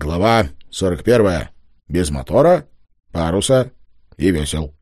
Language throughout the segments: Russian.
Глава 41. Без мотора, паруса и весел.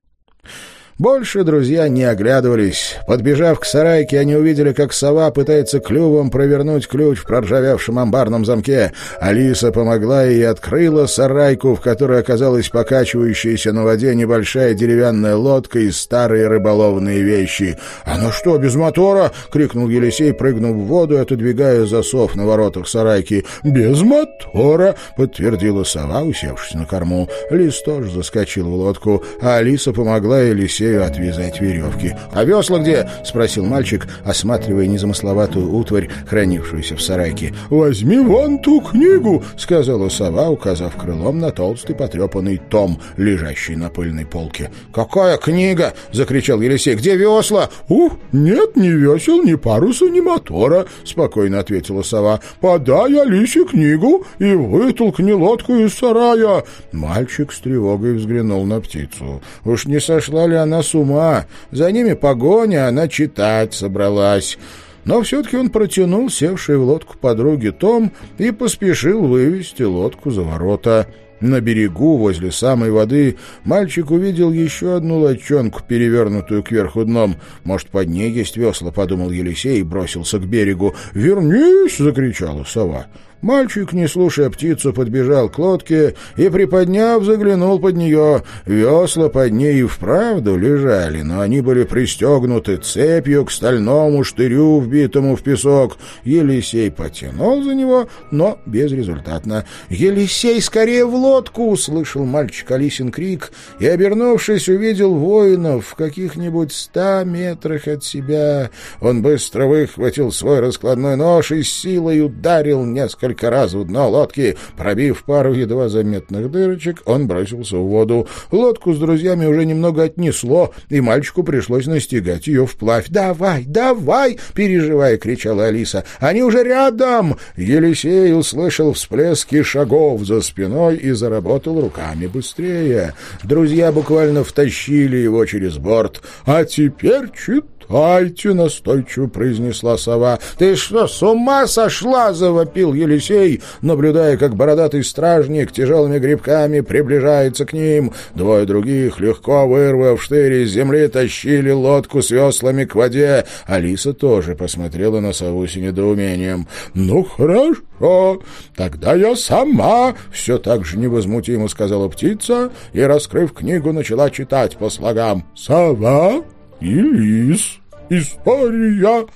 Больше друзья не оглядывались. Подбежав к сарайке, они увидели, как сова пытается клювом провернуть ключ в проржавевшем амбарном замке. Алиса помогла ей открыла сарайку, в которой оказалась покачивающаяся на воде небольшая деревянная лодка и старые рыболовные вещи. «Она что, без мотора?» — крикнул Елисей, прыгнув в воду и отодвигая засов на воротах сарайки. «Без мотора!» — подтвердила сова, усевшись на корму. Лис тоже заскочил в лодку, а Алиса помогла Елисею Алексею отвязать веревки. «А весла где?» — спросил мальчик, осматривая незамысловатую утварь, хранившуюся в сарайке. «Возьми вон ту книгу!» — сказала сова, указав крылом на толстый потрепанный том, лежащий на пыльной полке. «Какая книга?» — закричал Елисей. «Где весла?» «Ух, нет ни весел, ни паруса, ни мотора», — спокойно ответила сова. «Подай Алисе книгу и вытолкни лодку из сарая». Мальчик с тревогой взглянул на птицу. Уж не сошла ли она она с ума. За ними погоня, она читать собралась. Но все-таки он протянул севший в лодку подруги Том и поспешил вывести лодку за ворота. На берегу, возле самой воды, мальчик увидел еще одну лодчонку, перевернутую кверху дном. «Может, под ней есть весла?» — подумал Елисей и бросился к берегу. «Вернись!» — закричала сова. Мальчик, не слушая птицу, подбежал к лодке и, приподняв, заглянул под нее. Весла под ней и вправду лежали, но они были пристегнуты цепью к стальному штырю, вбитому в песок. Елисей потянул за него, но безрезультатно. «Елисей, скорее в лодку!» — услышал мальчик Алисин крик и, обернувшись, увидел воинов в каких-нибудь ста метрах от себя. Он быстро выхватил свой раскладной нож и силой ударил несколько несколько раз в дно лодки. Пробив пару едва заметных дырочек, он бросился в воду. Лодку с друзьями уже немного отнесло, и мальчику пришлось настигать ее вплавь. «Давай, давай!» — переживая, кричала Алиса. «Они уже рядом!» Елисей услышал всплески шагов за спиной и заработал руками быстрее. Друзья буквально втащили его через борт. «А теперь чит «Айте!» — настойчиво произнесла сова. «Ты что, с ума сошла?» — завопил Елисей, наблюдая, как бородатый стражник тяжелыми грибками приближается к ним. Двое других, легко вырвав штырь из земли, тащили лодку с веслами к воде. Алиса тоже посмотрела на сову с недоумением. «Ну, хорошо, тогда я сама!» — все так же невозмутимо сказала птица и, раскрыв книгу, начала читать по слогам. «Сова!» И лис. История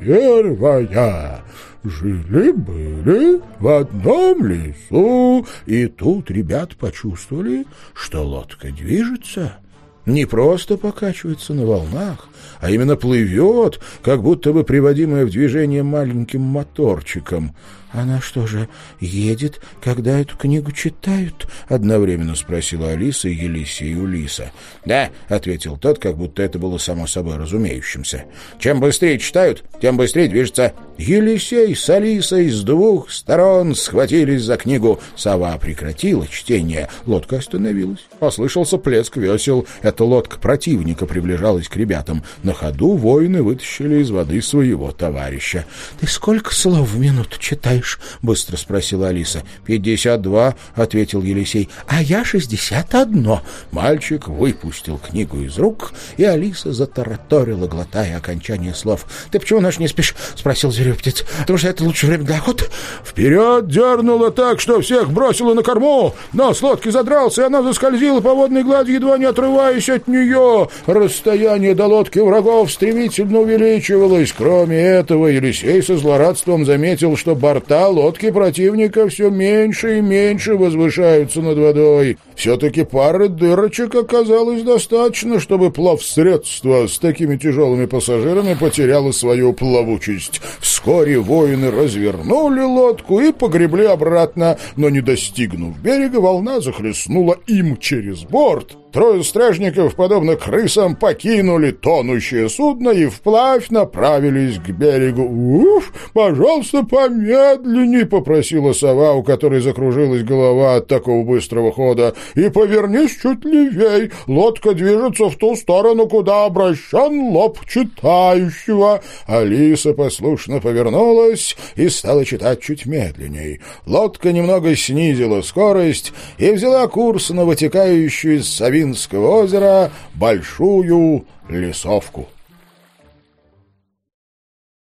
первая. Жили-были в одном лесу, и тут ребят почувствовали, что лодка движется. Не просто покачивается на волнах, а именно плывет, как будто бы приводимая в движение маленьким моторчиком — «Она что же, едет, когда эту книгу читают?» — одновременно спросила Алиса и Елисей у Лиса. «Да», — ответил тот, как будто это было само собой разумеющимся. «Чем быстрее читают, тем быстрее движется». Елисей с Алисой с двух сторон схватились за книгу. Сова прекратила чтение. Лодка остановилась. Послышался плеск весел. Эта лодка противника приближалась к ребятам. На ходу воины вытащили из воды своего товарища. «Ты сколько слов в минуту читаешь?» Читаешь? — быстро спросила Алиса. — Пятьдесят два, — ответил Елисей. — А я шестьдесят одно. Мальчик выпустил книгу из рук, и Алиса затараторила, глотая окончание слов. — Ты почему наш не спишь? — спросил зверю птиц. — Потому что это лучшее время для охоты. Вперед дернула так, что всех бросила на корму. Нос лодки задрался, и она заскользила по водной глади, едва не отрываясь от нее. Расстояние до лодки врагов стремительно увеличивалось. Кроме этого, Елисей со злорадством заметил, что борт борта лодки противника все меньше и меньше возвышаются над водой. Все-таки пары дырочек оказалось достаточно, чтобы плавсредство с такими тяжелыми пассажирами потеряло свою плавучесть. Вскоре воины развернули лодку и погребли обратно, но не достигнув берега, волна захлестнула им через борт — Трое стражников, подобно крысам, покинули тонущее судно и вплавь направились к берегу. «Уф, пожалуйста, помедленней!» — попросила сова, у которой закружилась голова от такого быстрого хода. «И повернись чуть левей. Лодка движется в ту сторону, куда обращен лоб читающего». Алиса послушно повернулась и стала читать чуть медленней. Лодка немного снизила скорость и взяла курс на вытекающую из Савинского озера Большую Лесовку.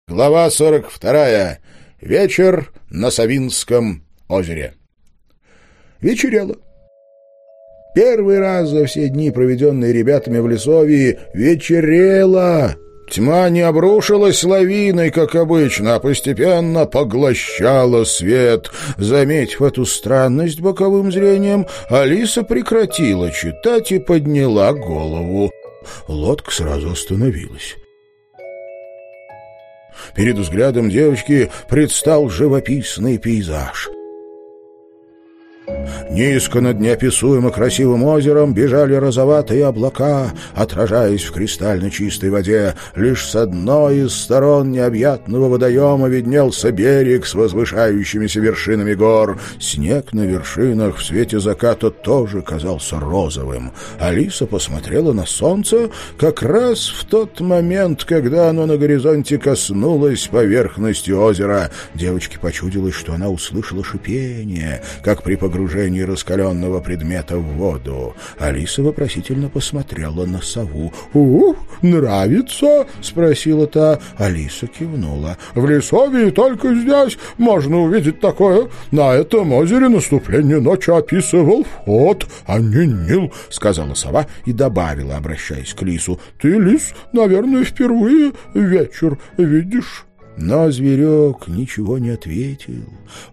Глава 42. Вечер на Савинском озере. Вечерело. Первый раз за все дни, проведенные ребятами в Лесовии, вечерело. Тьма не обрушилась лавиной, как обычно, а постепенно поглощала свет. Заметив эту странность боковым зрением, Алиса прекратила читать и подняла голову. Лодка сразу остановилась. Перед взглядом девочки предстал живописный пейзаж — Низко над неописуемо красивым озером бежали розоватые облака, отражаясь в кристально чистой воде. Лишь с одной из сторон необъятного водоема виднелся берег с возвышающимися вершинами гор. Снег на вершинах в свете заката тоже казался розовым. Алиса посмотрела на солнце как раз в тот момент, когда оно на горизонте коснулось поверхности озера. Девочке почудилось, что она услышала шипение, как при погружении раскаленного предмета в воду. Алиса вопросительно посмотрела на сову. «Ух, нравится?» — спросила та. Алиса кивнула. «В лесове только здесь можно увидеть такое. На этом озере наступление ночи описывал фот, а не Нил», — сказала сова и добавила, обращаясь к лису. «Ты, лис, наверное, впервые вечер видишь». Но зверек ничего не ответил.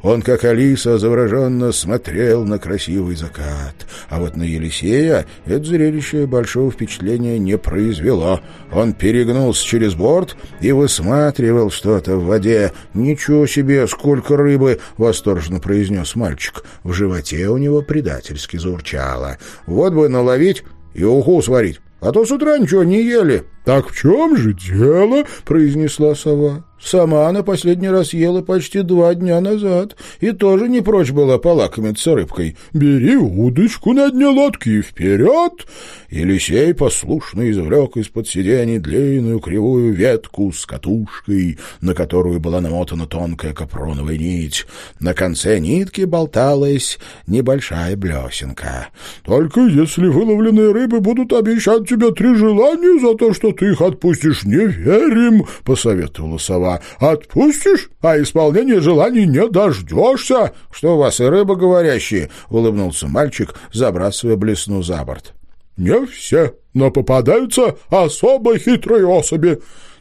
Он, как Алиса, завороженно смотрел на красивый закат. А вот на Елисея это зрелище большого впечатления не произвело. Он перегнулся через борт и высматривал что-то в воде. «Ничего себе, сколько рыбы!» — восторженно произнес мальчик. В животе у него предательски заурчало. «Вот бы наловить и уху сварить, а то с утра ничего не ели». «Так в чем же дело?» — произнесла сова. Сама она последний раз ела почти два дня назад и тоже не прочь была полакомиться рыбкой. «Бери удочку на дне лодки и вперед!» Елисей послушно извлек из-под сидений длинную кривую ветку с катушкой, на которую была намотана тонкая капроновая нить. На конце нитки болталась небольшая блесенка. «Только если выловленные рыбы будут обещать тебе три желания за то, что ты их отпустишь, не верим!» — посоветовала сова. «Отпустишь, а исполнение желаний не дождешься!» «Что у вас, и рыба говорящие?» — улыбнулся мальчик, забрасывая блесну за борт. «Не все, но попадаются особо хитрые особи.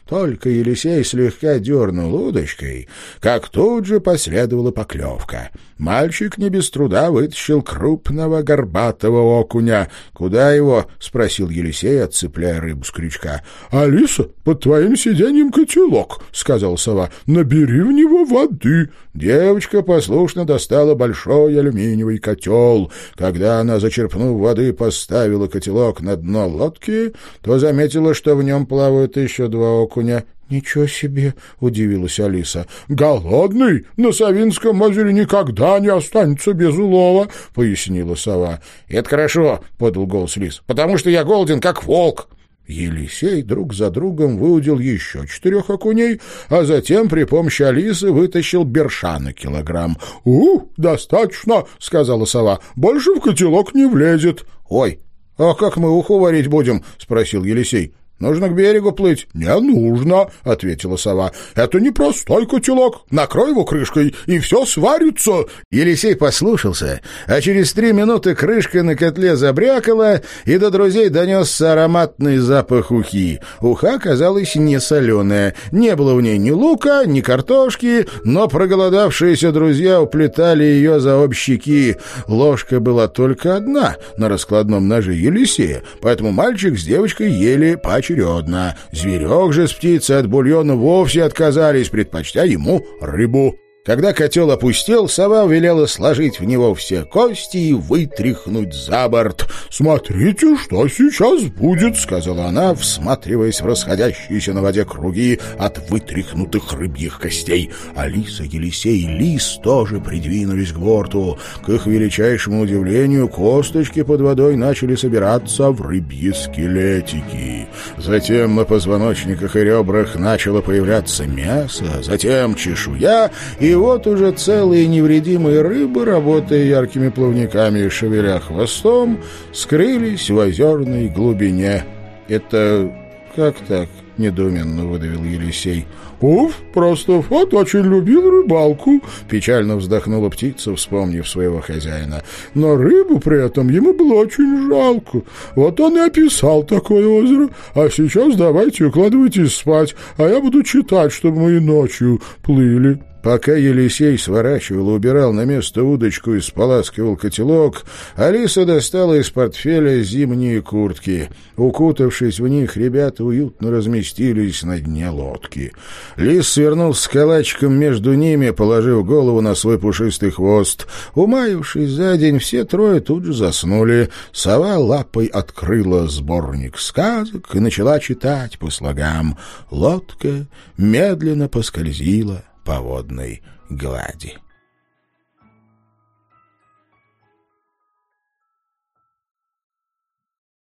Только Елисей слегка дернул удочкой, как тут же последовала поклевка. Мальчик не без труда вытащил крупного горбатого окуня. «Куда его?» — спросил Елисей, отцепляя рыбу с крючка. «Алиса, под твоим сиденьем котелок», — сказал сова. «Набери в него воды». Девочка послушно достала большой алюминиевый котел. Когда она, зачерпнув воды, поставила котелок на дно лодки, то заметила, что в нем плавают еще два окуня окуня. «Ничего себе!» — удивилась Алиса. «Голодный на Савинском озере никогда не останется без улова», — пояснила сова. «Это хорошо», — подал голос лис, — «потому что я голоден, как волк». Елисей друг за другом выудил еще четырех окуней, а затем при помощи Алисы вытащил берша на килограмм. «У, достаточно», — сказала сова, — «больше в котелок не влезет». «Ой, а как мы уху варить будем?» — спросил Елисей. «Нужно к берегу плыть». «Не нужно», — ответила сова. «Это не простой котелок. Накрой его крышкой, и все сварится». Елисей послушался, а через три минуты крышка на котле забрякала, и до друзей донесся ароматный запах ухи. Уха оказалась не соленая. Не было в ней ни лука, ни картошки, но проголодавшиеся друзья уплетали ее за обе щеки. Ложка была только одна на раскладном ноже Елисея, поэтому мальчик с девочкой ели пачку поочередно. Зверек же с птицей от бульона вовсе отказались, предпочтя ему рыбу. Когда котел опустел, сова велела сложить в него все кости и вытряхнуть за борт. «Смотрите, что сейчас будет», — сказала она, всматриваясь в расходящиеся на воде круги от вытряхнутых рыбьих костей. Алиса, Елисей и Лис тоже придвинулись к борту. К их величайшему удивлению, косточки под водой начали собираться в рыбьи скелетики. Затем на позвоночниках и ребрах начало появляться мясо, затем чешуя и вот уже целые невредимые рыбы, работая яркими плавниками и шевеля хвостом, скрылись в озерной глубине. «Это как так?» — недоуменно выдавил Елисей. «Уф, просто вот очень любил рыбалку», — печально вздохнула птица, вспомнив своего хозяина. «Но рыбу при этом ему было очень жалко. Вот он и описал такое озеро. А сейчас давайте укладывайтесь спать, а я буду читать, чтобы мы и ночью плыли». Пока Елисей сворачивал и убирал на место удочку и споласкивал котелок, Алиса достала из портфеля зимние куртки. Укутавшись в них, ребята уютно разместились на дне лодки. Лис свернулся с калачиком между ними, положив голову на свой пушистый хвост. Умаившись за день, все трое тут же заснули. Сова лапой открыла сборник сказок и начала читать по слогам. Лодка медленно поскользила по водной глади.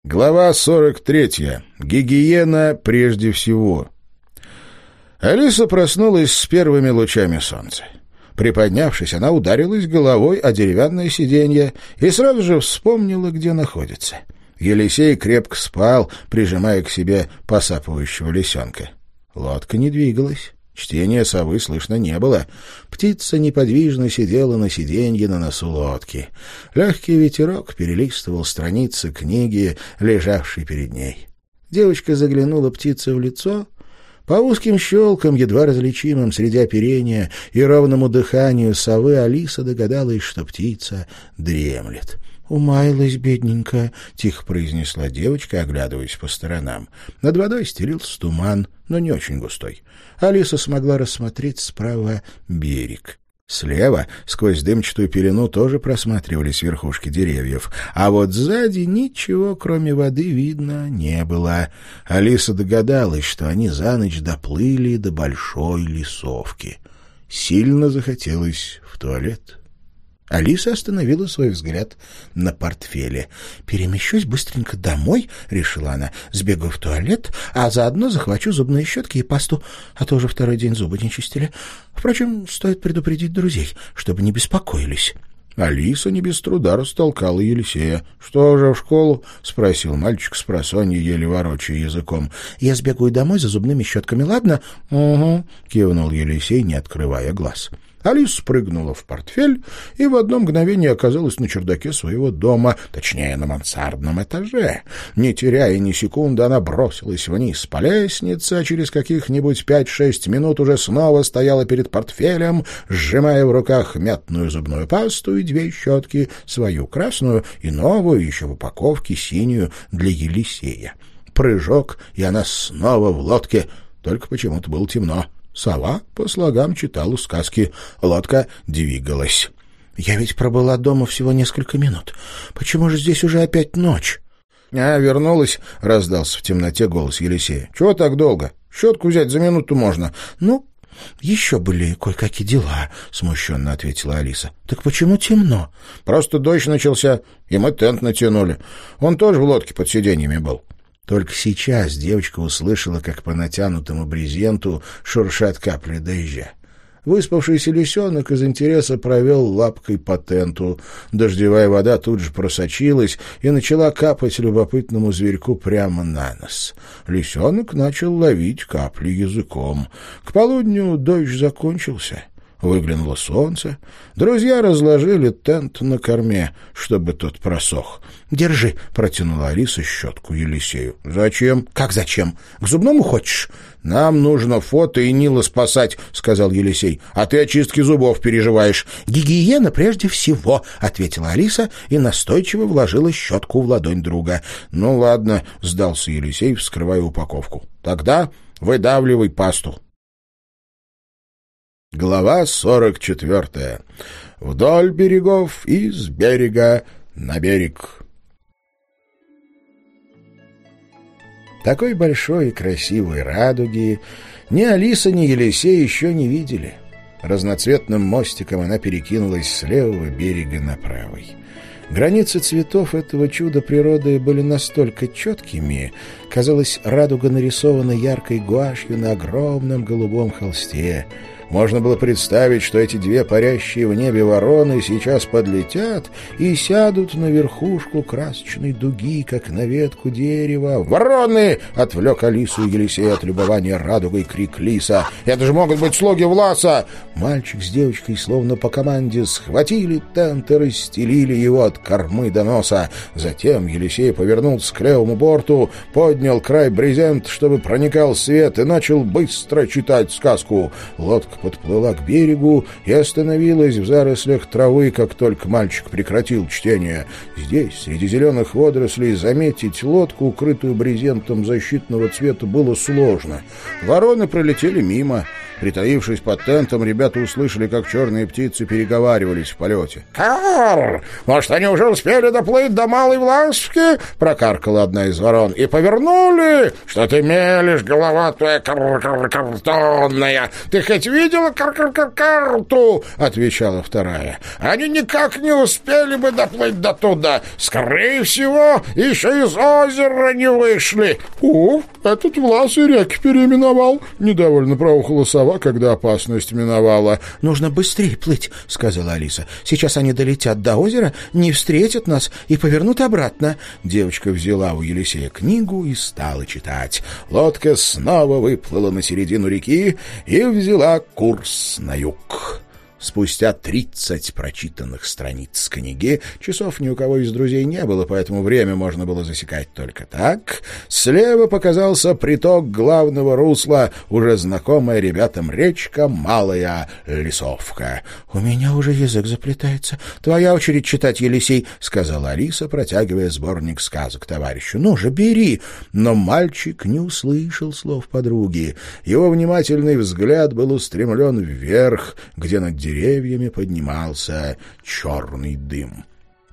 Глава 43. Гигиена прежде всего. Алиса проснулась с первыми лучами солнца. Приподнявшись, она ударилась головой о деревянное сиденье и сразу же вспомнила, где находится. Елисей крепко спал, прижимая к себе посапывающего лисенка. Лодка не двигалась. Чтения совы слышно не было. Птица неподвижно сидела на сиденье на носу лодки. Легкий ветерок перелистывал страницы книги, лежавшей перед ней. Девочка заглянула птице в лицо. По узким щелкам, едва различимым среди оперения и ровному дыханию совы, Алиса догадалась, что птица дремлет. «Умаялась, бедненькая», — тихо произнесла девочка, оглядываясь по сторонам. Над водой стелился туман, но не очень густой. Алиса смогла рассмотреть справа берег. Слева, сквозь дымчатую пелену, тоже просматривались верхушки деревьев, а вот сзади ничего, кроме воды, видно не было. Алиса догадалась, что они за ночь доплыли до большой лесовки. Сильно захотелось в туалет. Алиса остановила свой взгляд на портфеле. «Перемещусь быстренько домой», — решила она, — «сбегаю в туалет, а заодно захвачу зубные щетки и пасту, а то уже второй день зубы не чистили. Впрочем, стоит предупредить друзей, чтобы не беспокоились». Алиса не без труда растолкала Елисея. — Что же в школу? — спросил мальчик с просонья, еле ворочая языком. — Я сбегаю домой за зубными щетками, ладно? — Угу, — кивнул Елисей, не открывая глаз. — Алиса спрыгнула в портфель и в одно мгновение оказалась на чердаке своего дома, точнее, на мансардном этаже. Не теряя ни секунды, она бросилась вниз по лестнице, а через каких-нибудь пять-шесть минут уже снова стояла перед портфелем, сжимая в руках мятную зубную пасту и две щетки, свою красную и новую, еще в упаковке, синюю, для Елисея. Прыжок, и она снова в лодке, только почему-то было темно. Сова по слогам читала сказки. Лодка двигалась. «Я ведь пробыла дома всего несколько минут. Почему же здесь уже опять ночь?» «А, вернулась», — раздался в темноте голос Елисея. «Чего так долго? Щетку взять за минуту можно». «Ну, еще были кое-какие дела», — смущенно ответила Алиса. «Так почему темно?» «Просто дождь начался, и мы тент натянули. Он тоже в лодке под сиденьями был». Только сейчас девочка услышала, как по натянутому брезенту шуршат капли дождя. Выспавшийся лисенок из интереса провел лапкой по тенту. Дождевая вода тут же просочилась и начала капать любопытному зверьку прямо на нос. Лисенок начал ловить капли языком. К полудню дождь закончился. Выглянуло солнце. Друзья разложили тент на корме, чтобы тот просох. «Держи», — протянула Алиса щетку Елисею. «Зачем?» «Как зачем? К зубному хочешь?» «Нам нужно фото и Нила спасать», — сказал Елисей. «А ты очистки зубов переживаешь». «Гигиена прежде всего», — ответила Алиса и настойчиво вложила щетку в ладонь друга. «Ну ладно», — сдался Елисей, вскрывая упаковку. «Тогда выдавливай пасту». Глава 44. Вдоль берегов и с берега на берег. Такой большой и красивой радуги ни Алиса, ни Елисей еще не видели. Разноцветным мостиком она перекинулась с левого берега на правый. Границы цветов этого чуда природы были настолько четкими, казалось, радуга нарисована яркой гуашью на огромном голубом холсте — можно было представить, что эти две парящие в небе вороны сейчас подлетят и сядут на верхушку красочной дуги, как на ветку дерева. «Вороны!» — отвлек Алису и Елисея от любования радугой крик Лиса. «Это же могут быть слуги Власа!» Мальчик с девочкой, словно по команде, схватили тент и расстелили его от кормы до носа. Затем Елисей повернулся к левому борту, поднял край брезент, чтобы проникал свет, и начал быстро читать сказку. Лодка подплыла к берегу и остановилась в зарослях травы, как только мальчик прекратил чтение. Здесь, среди зеленых водорослей, заметить лодку, укрытую брезентом защитного цвета, было сложно. Вороны пролетели мимо. Притаившись под тентом, ребята услышали, как черные птицы переговаривались в полете. «Карр! Может, они уже успели доплыть до Малой Власовки?» — прокаркала одна из ворон. «И повернули? Что ты мелешь, голова твоя кар кар картонная? Ты хоть видела кар кар кар карту?» — отвечала вторая. «Они никак не успели бы доплыть до туда. Скорее всего, еще из озера не вышли». «О, этот Влас реки переименовал!» — недовольно проухала сова сова, когда опасность миновала. — Нужно быстрее плыть, — сказала Алиса. — Сейчас они долетят до озера, не встретят нас и повернут обратно. Девочка взяла у Елисея книгу и стала читать. Лодка снова выплыла на середину реки и взяла курс на юг. Спустя тридцать прочитанных страниц книги, часов ни у кого из друзей не было, поэтому время можно было засекать только так, слева показался приток главного русла, уже знакомая ребятам речка Малая Лесовка. — У меня уже язык заплетается. Твоя очередь читать, Елисей, — сказала Алиса, протягивая сборник сказок товарищу. — Ну же, бери! Но мальчик не услышал слов подруги. Его внимательный взгляд был устремлен вверх, где над деревьями деревьями поднимался черный дым.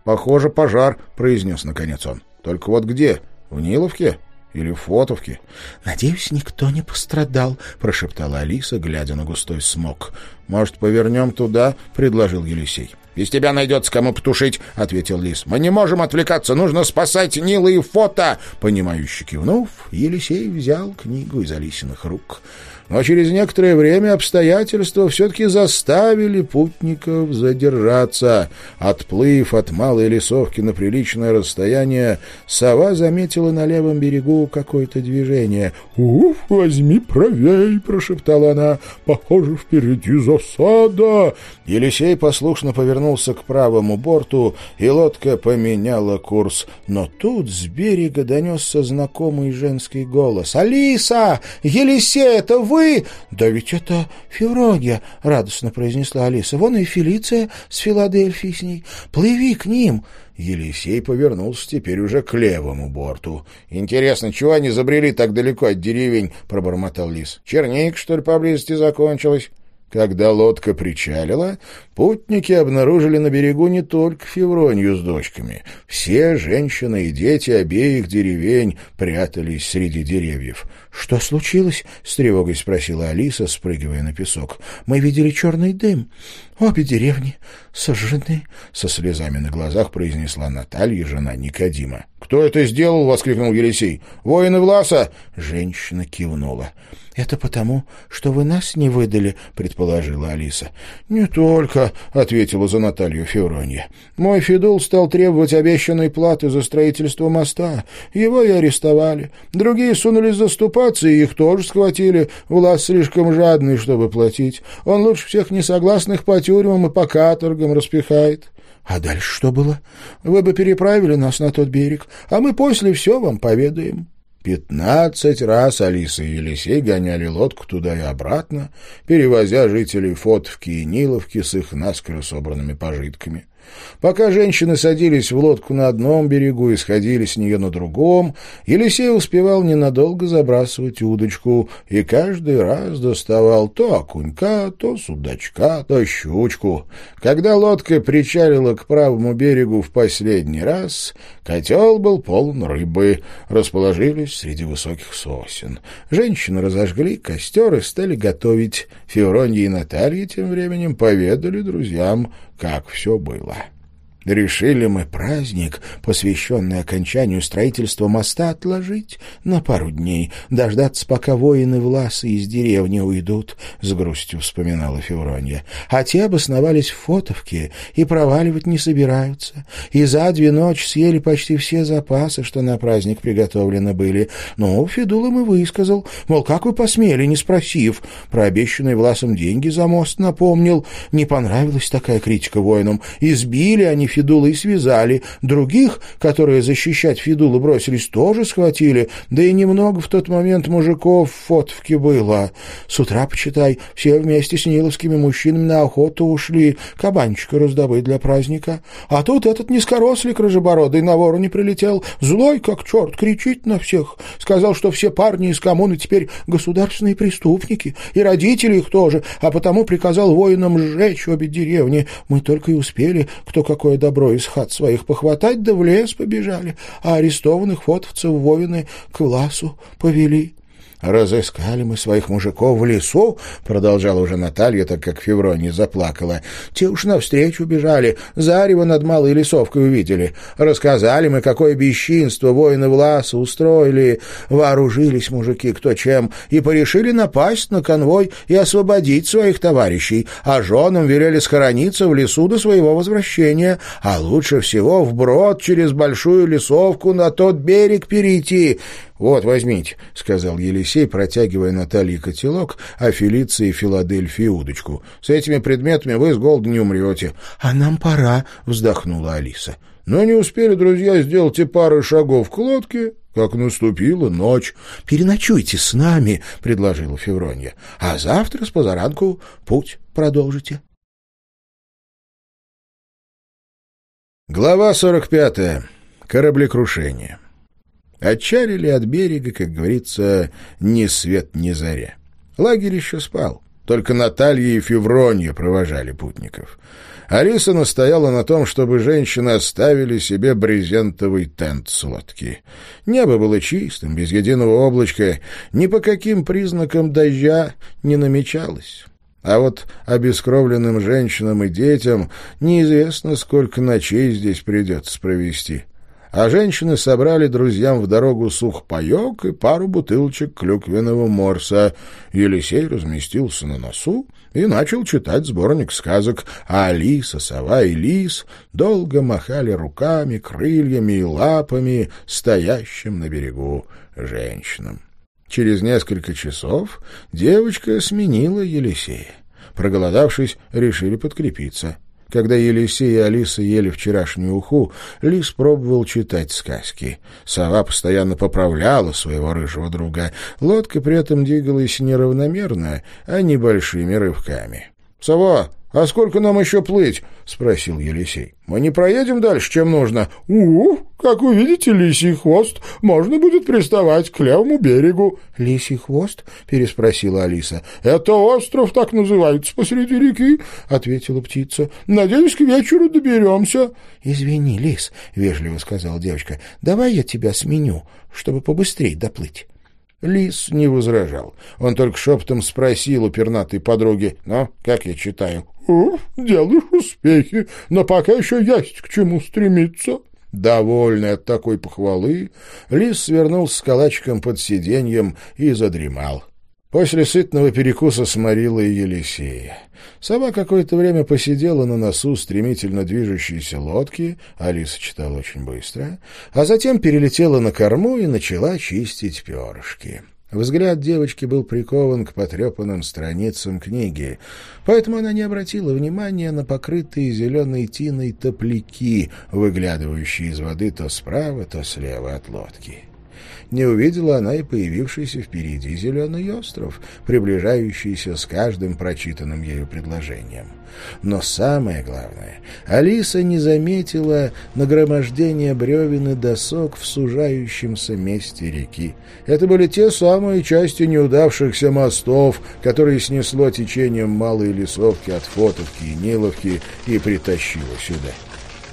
«Похоже, пожар», — произнес наконец он. «Только вот где? В Ниловке?» Или в Фотовке? — Надеюсь, никто не пострадал, — прошептала Алиса, глядя на густой смог. — Может, повернем туда? — предложил Елисей. — Без тебя найдется кому потушить, — ответил Лис. — Мы не можем отвлекаться, нужно спасать Нила и Фото. Понимающе кивнув, Елисей взял книгу из Алисиных рук — но через некоторое время обстоятельства все-таки заставили путников задержаться. Отплыв от малой лесовки на приличное расстояние, сова заметила на левом берегу какое-то движение. «Уф, возьми правей!» — прошептала она. «Похоже, впереди засада!» Елисей послушно повернулся к правому борту, и лодка поменяла курс. Но тут с берега донесся знакомый женский голос. «Алиса! Елисей, это вы!» Вы...» «Да ведь это Февронья», — радостно произнесла Алиса. «Вон и Фелиция с Филадельфией с ней. Плыви к ним». Елисей повернулся теперь уже к левому борту. «Интересно, чего они забрели так далеко от деревень?» — пробормотал Лис. «Черник, что ли, поблизости закончилась?» Когда лодка причалила, путники обнаружили на берегу не только Февронью с дочками. Все женщины и дети обеих деревень прятались среди деревьев. «Что случилось?» — с тревогой спросила Алиса, спрыгивая на песок. «Мы видели черный дым. Обе деревни сожжены», — со слезами на глазах произнесла Наталья, жена Никодима. «Кто это сделал?» — воскликнул Елисей. «Воины Власа!» Женщина кивнула. «Это потому, что вы нас не выдали», — предположила Алиса. «Не только», — ответила за Наталью Февронья. «Мой Федул стал требовать обещанной платы за строительство моста. Его и арестовали. Другие сунулись заступаться, и их тоже схватили. Влас слишком жадный, чтобы платить. Он лучше всех несогласных по тюрьмам и по каторгам распихает». «А дальше что было?» «Вы бы переправили нас на тот берег, а мы после все вам поведаем». Пятнадцать раз Алиса и Елисей гоняли лодку туда и обратно, перевозя жителей Фотовки и Ниловки с их наскоро собранными пожитками. Пока женщины садились в лодку на одном берегу и сходили с нее на другом, Елисей успевал ненадолго забрасывать удочку и каждый раз доставал то окунька, то судачка, то щучку. Когда лодка причалила к правому берегу в последний раз, котел был полон рыбы, расположились среди высоких сосен. Женщины разожгли костер и стали готовить. Февронья и Наталья тем временем поведали друзьям, как все было. Решили мы праздник, посвященный окончанию строительства моста, отложить на пару дней, дождаться, пока воины Власы из деревни уйдут, — с грустью вспоминала Февронья. А те обосновались в Фотовке и проваливать не собираются. И за две ночи съели почти все запасы, что на праздник приготовлены были. Ну, Федул им и высказал, мол, как вы посмели, не спросив. Про обещанные Власом деньги за мост напомнил. Не понравилась такая критика воинам. Избили они Федула и связали. Других, которые защищать Федула бросились, тоже схватили. Да и немного в тот момент мужиков в Фотовке было. С утра, почитай, все вместе с ниловскими мужчинами на охоту ушли, кабанчика раздобыть для праздника. А тут этот низкорослик рыжебородый на вороне прилетел, злой как черт, кричит на всех. Сказал, что все парни из коммуны теперь государственные преступники, и родители их тоже, а потому приказал воинам сжечь обе деревни. Мы только и успели, кто какое добро из хат своих похватать, да в лес побежали, а арестованных фотовцев Вовины к Власу повели. «Разыскали мы своих мужиков в лесу», — продолжала уже Наталья, так как Феврония заплакала. «Те уж навстречу бежали, зарево над малой лесовкой увидели. Рассказали мы, какое бесчинство воины Власа устроили. Вооружились мужики кто чем и порешили напасть на конвой и освободить своих товарищей, а женам велели схорониться в лесу до своего возвращения, а лучше всего вброд через большую лесовку на тот берег перейти». «Вот, возьмите», — сказал Елисей, протягивая Наталье котелок, а Фелиции и Филадельфии удочку. «С этими предметами вы с голода не умрете». «А нам пора», — вздохнула Алиса. Но не успели друзья сделать и пары шагов к лодке, как наступила ночь. «Переночуйте с нами», — предложила Февронья, «а завтра с позаранку путь продолжите». Глава сорок пятая. Кораблекрушение. Отчалили от берега, как говорится, ни свет ни заря. Лагерь еще спал. Только Наталья и Февронья провожали путников. Алиса настояла на том, чтобы женщины оставили себе брезентовый тент с лодки. Небо было чистым, без единого облачка, ни по каким признакам дождя не намечалось. А вот обескровленным женщинам и детям неизвестно, сколько ночей здесь придется провести а женщины собрали друзьям в дорогу сухпайок и пару бутылочек клюквенного морса. Елисей разместился на носу и начал читать сборник сказок, а Алиса, сова и лис долго махали руками, крыльями и лапами стоящим на берегу женщинам. Через несколько часов девочка сменила Елисея. Проголодавшись, решили подкрепиться. Когда Елисей и Алиса ели вчерашнюю уху, Лис пробовал читать сказки. Сова постоянно поправляла своего рыжего друга. Лодка при этом двигалась неравномерно, а небольшими рывками. — Сова, «А сколько нам еще плыть?» — спросил Елисей. «Мы не проедем дальше, чем нужно?» «У, как увидите, лисий хвост. Можно будет приставать к левому берегу». «Лисий хвост?» — переспросила Алиса. «Это остров так называется посреди реки», — ответила птица. «Надеюсь, к вечеру доберемся». «Извини, лис», — вежливо сказала девочка. «Давай я тебя сменю, чтобы побыстрее доплыть». Лис не возражал. Он только шепотом спросил у пернатой подруги, «Ну, как я читаю?» «О, делаешь успехи, но пока еще есть к чему стремиться». Довольный от такой похвалы, лис свернулся с калачиком под сиденьем и задремал. После сытного перекуса сморила и Елисея. Сова какое-то время посидела на носу стремительно движущейся лодки, Алиса читала очень быстро, а затем перелетела на корму и начала чистить перышки. Взгляд девочки был прикован к потрепанным страницам книги, поэтому она не обратила внимания на покрытые зеленой тиной топляки, выглядывающие из воды то справа, то слева от лодки. Не увидела она и появившийся впереди зеленый остров, приближающийся с каждым прочитанным ею предложением. Но самое главное, Алиса не заметила нагромождения бревен и досок в сужающемся месте реки. Это были те самые части неудавшихся мостов, которые снесло течением малой лесовки от Фотовки и Ниловки и притащило сюда.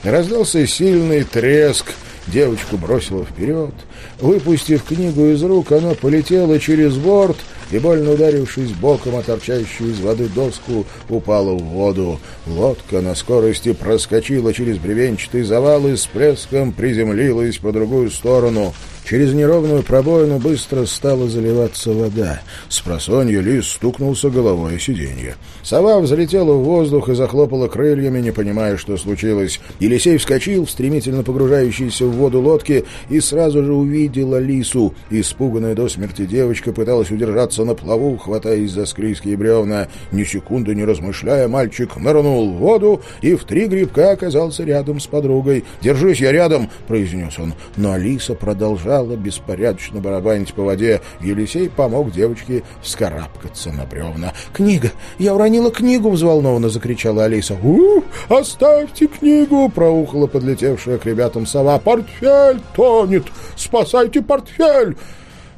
Раздался сильный треск, девочку бросило вперед. Выпустив книгу из рук, она полетела через борт — и, больно ударившись боком о торчащую из воды доску, упала в воду. Лодка на скорости проскочила через бревенчатый завал и с плеском приземлилась по другую сторону — Через неровную пробоину быстро стала заливаться вода. С просонья лис стукнулся головой о сиденье. Сова взлетела в воздух и захлопала крыльями, не понимая, что случилось. Елисей вскочил в стремительно погружающейся в воду лодки и сразу же увидела лису. Испуганная до смерти девочка пыталась удержаться на плаву, хватаясь за склизкие бревна. Ни секунды не размышляя, мальчик нырнул в воду и в три грибка оказался рядом с подругой. «Держись, я рядом!» — произнес он. Но Алиса продолжала стала беспорядочно барабанить по воде. Елисей помог девочке вскарабкаться на бревна. «Книга! Я уронила книгу!» — взволнованно закричала Алиса. «У, оставьте книгу!» — проухала подлетевшая к ребятам сова. «Портфель тонет! Спасайте портфель!»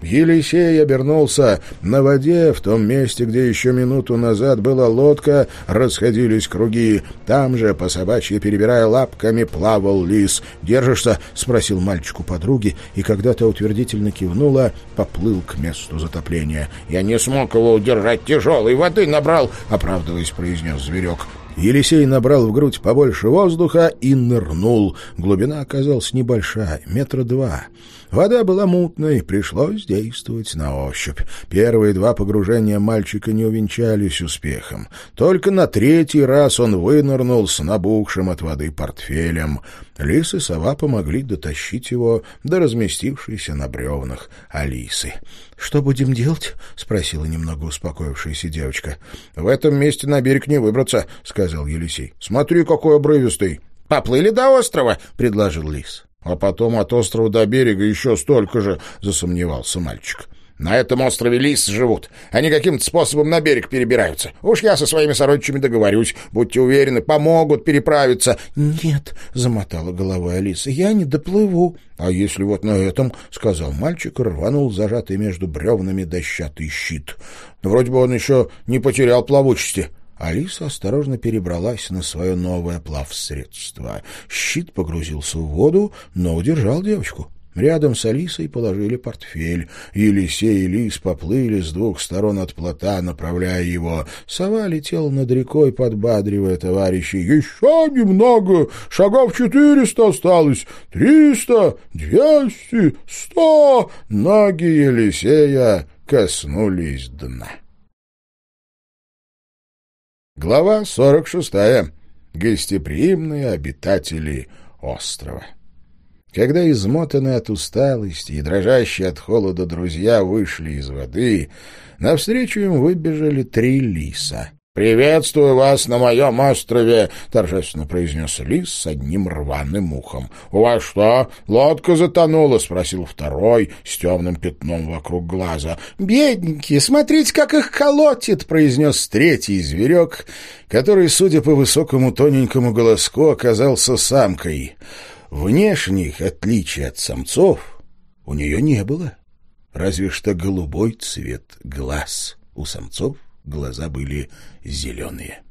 Елисей обернулся. На воде, в том месте, где еще минуту назад была лодка, расходились круги. Там же, по собачьи перебирая лапками, плавал лис. «Держишься?» — спросил мальчику подруги, и когда-то утвердительно кивнула, поплыл к месту затопления. «Я не смог его удержать, тяжелой воды набрал!» — оправдываясь, произнес зверек. Елисей набрал в грудь побольше воздуха и нырнул. Глубина оказалась небольшая, метра два. Вода была мутной, пришлось действовать на ощупь. Первые два погружения мальчика не увенчались успехом. Только на третий раз он вынырнул с набухшим от воды портфелем. Лис и сова помогли дотащить его до разместившейся на бревнах Алисы. — Что будем делать? — спросила немного успокоившаяся девочка. — В этом месте на берег не выбраться, — сказал Елисей. — Смотри, какой обрывистый. — Поплыли до острова, — предложил лис. А потом от острова до берега еще столько же, — засомневался мальчик. На этом острове лис живут. Они каким-то способом на берег перебираются. Уж я со своими сородичами договорюсь. Будьте уверены, помогут переправиться. — Нет, — замотала головой Алиса, — я не доплыву. — А если вот на этом, — сказал мальчик рванул зажатый между бревнами дощатый щит. Вроде бы он еще не потерял плавучести. — Алиса осторожно перебралась на свое новое плавсредство. Щит погрузился в воду, но удержал девочку. Рядом с Алисой положили портфель. Елисей и Лис поплыли с двух сторон от плота, направляя его. Сова летел над рекой, подбадривая товарищей. «Еще немного! Шагов четыреста осталось! Триста! Двести! Сто!» Ноги Елисея коснулись дна. Глава 46. Гостеприимные обитатели острова. Когда измотанные от усталости и дрожащие от холода друзья вышли из воды, навстречу им выбежали три лиса. «Приветствую вас на моем острове!» — торжественно произнес лис с одним рваным ухом. «У вас что, лодка затонула?» — спросил второй с темным пятном вокруг глаза. «Бедненькие, смотрите, как их колотит!» — произнес третий зверек, который, судя по высокому тоненькому голоску, оказался самкой. Внешних отличий от самцов у нее не было, разве что голубой цвет глаз у самцов — глаза были зеленые.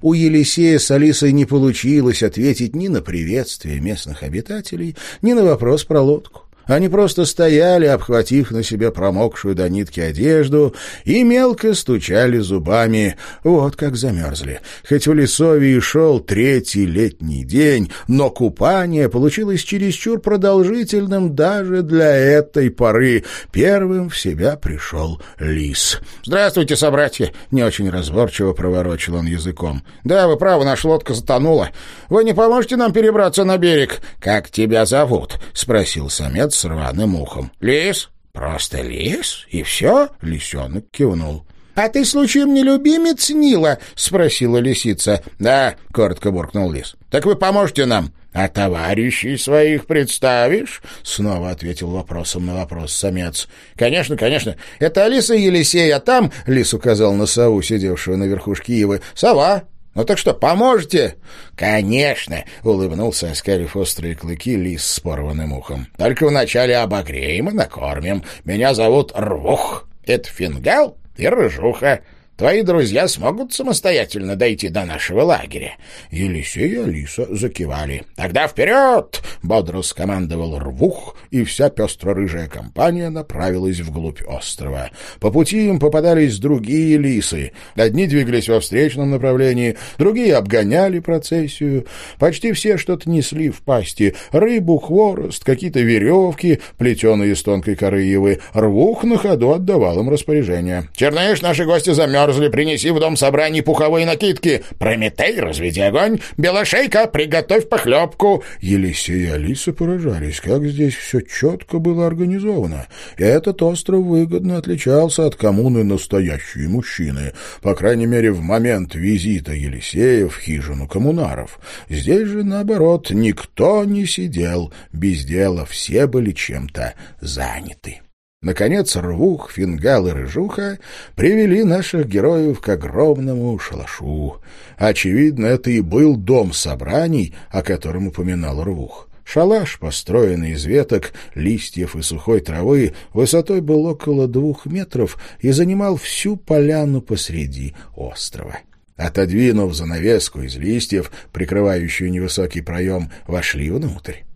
У Елисея с Алисой не получилось ответить ни на приветствие местных обитателей, ни на вопрос про лодку. Они просто стояли, обхватив на себе промокшую до нитки одежду, и мелко стучали зубами. Вот как замерзли. Хоть в Лесовии шел третий летний день, но купание получилось чересчур продолжительным даже для этой поры. Первым в себя пришел лис. «Здравствуйте, собратья!» — не очень разборчиво проворочил он языком. «Да, вы правы, наша лодка затонула. Вы не поможете нам перебраться на берег?» «Как тебя зовут?» — спросил самец с рваным ухом. «Лис? Просто лис? И все?» — лисенок кивнул. «А ты, случаем, не любимец Нила?» — спросила лисица. «Да», — коротко буркнул лис. «Так вы поможете нам?» А товарищей своих представишь? Снова ответил вопросом на вопрос самец. Конечно, конечно. Это Алиса Елисей, а там, лис указал на сову, сидевшего на верхушке ивы, сова. Ну так что, поможете? Конечно, улыбнулся, оскалив острые клыки лис с порванным ухом. Только вначале обогреем и накормим. Меня зовут Рвух. Это фингал и рыжуха. Твои друзья смогут самостоятельно дойти до нашего лагеря?» Елисей и Алиса закивали. «Тогда вперед!» — бодро скомандовал Рвух, и вся пестро-рыжая компания направилась вглубь острова. По пути им попадались другие лисы. Одни двигались во встречном направлении, другие обгоняли процессию. Почти все что-то несли в пасти. Рыбу, хворост, какие-то веревки, плетеные из тонкой коры ивы. Рвух на ходу отдавал им распоряжение. «Черныш, наши гости замерзли замерзли, принеси в дом собраний пуховые накидки. Прометей, разведи огонь. Белошейка, приготовь похлебку. Елисей и Алиса поражались, как здесь все четко было организовано. Этот остров выгодно отличался от коммуны настоящие мужчины, по крайней мере, в момент визита Елисея в хижину коммунаров. Здесь же, наоборот, никто не сидел без дела, все были чем-то заняты. Наконец Рвух, Фингал и Рыжуха привели наших героев к огромному шалашу. Очевидно, это и был дом собраний, о котором упоминал Рвух. Шалаш, построенный из веток, листьев и сухой травы, высотой был около двух метров и занимал всю поляну посреди острова. Отодвинув занавеску из листьев, прикрывающую невысокий проем, вошли внутрь.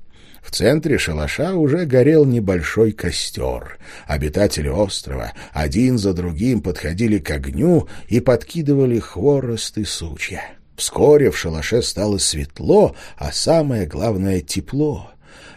В центре шалаша уже горел небольшой костер. Обитатели острова один за другим подходили к огню и подкидывали хворост и сучья. Вскоре в шалаше стало светло, а самое главное — тепло.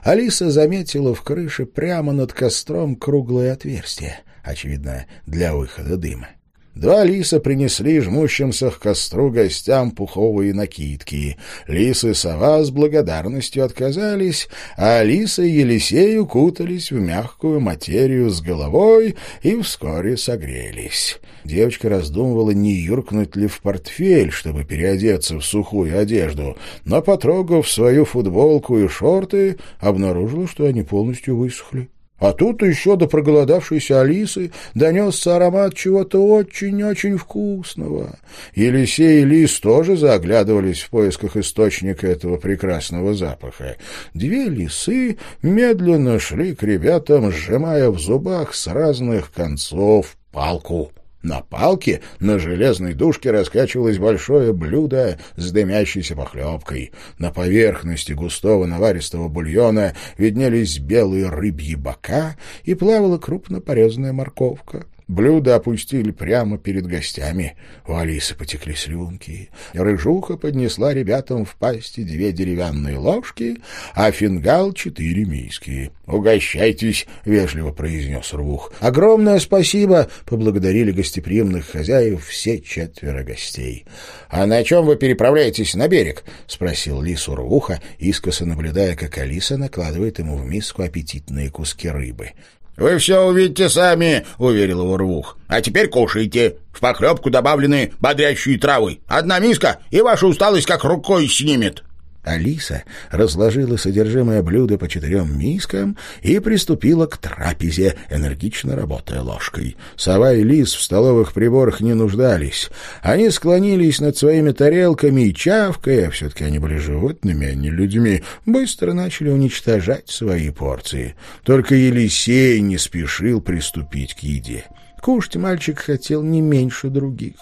Алиса заметила в крыше прямо над костром круглое отверстие, очевидно, для выхода дыма. Два лиса принесли жмущимся к костру гостям пуховые накидки. Лисы сова с благодарностью отказались, а лиса и Елисей укутались в мягкую материю с головой и вскоре согрелись. Девочка раздумывала, не юркнуть ли в портфель, чтобы переодеться в сухую одежду, но, потрогав свою футболку и шорты, обнаружила, что они полностью высохли. А тут еще до проголодавшейся Алисы донесся аромат чего-то очень-очень вкусного. Елисей и Лис тоже заглядывались в поисках источника этого прекрасного запаха. Две лисы медленно шли к ребятам, сжимая в зубах с разных концов палку. На палке на железной дужке раскачивалось большое блюдо с дымящейся похлебкой. На поверхности густого наваристого бульона виднелись белые рыбьи бока и плавала крупно порезанная морковка. Блюдо опустили прямо перед гостями. У Алисы потекли слюнки. Рыжуха поднесла ребятам в пасти две деревянные ложки, а фингал — четыре миски. «Угощайтесь», — вежливо произнес Рвух. «Огромное спасибо», — поблагодарили гостеприимных хозяев все четверо гостей. «А на чем вы переправляетесь на берег?» — спросил Лису Рвуха, искоса наблюдая, как Алиса накладывает ему в миску аппетитные куски рыбы. «Вы все увидите сами», — уверил его Рвух. «А теперь кушайте. В похлебку добавлены бодрящие травы. Одна миска, и ваша усталость как рукой снимет». Алиса разложила содержимое блюда по четырем мискам и приступила к трапезе, энергично работая ложкой. Сова и лис в столовых приборах не нуждались. Они склонились над своими тарелками и, чавкая, все-таки они были животными, а не людьми, быстро начали уничтожать свои порции. Только Елисей не спешил приступить к еде. Кушать мальчик хотел не меньше других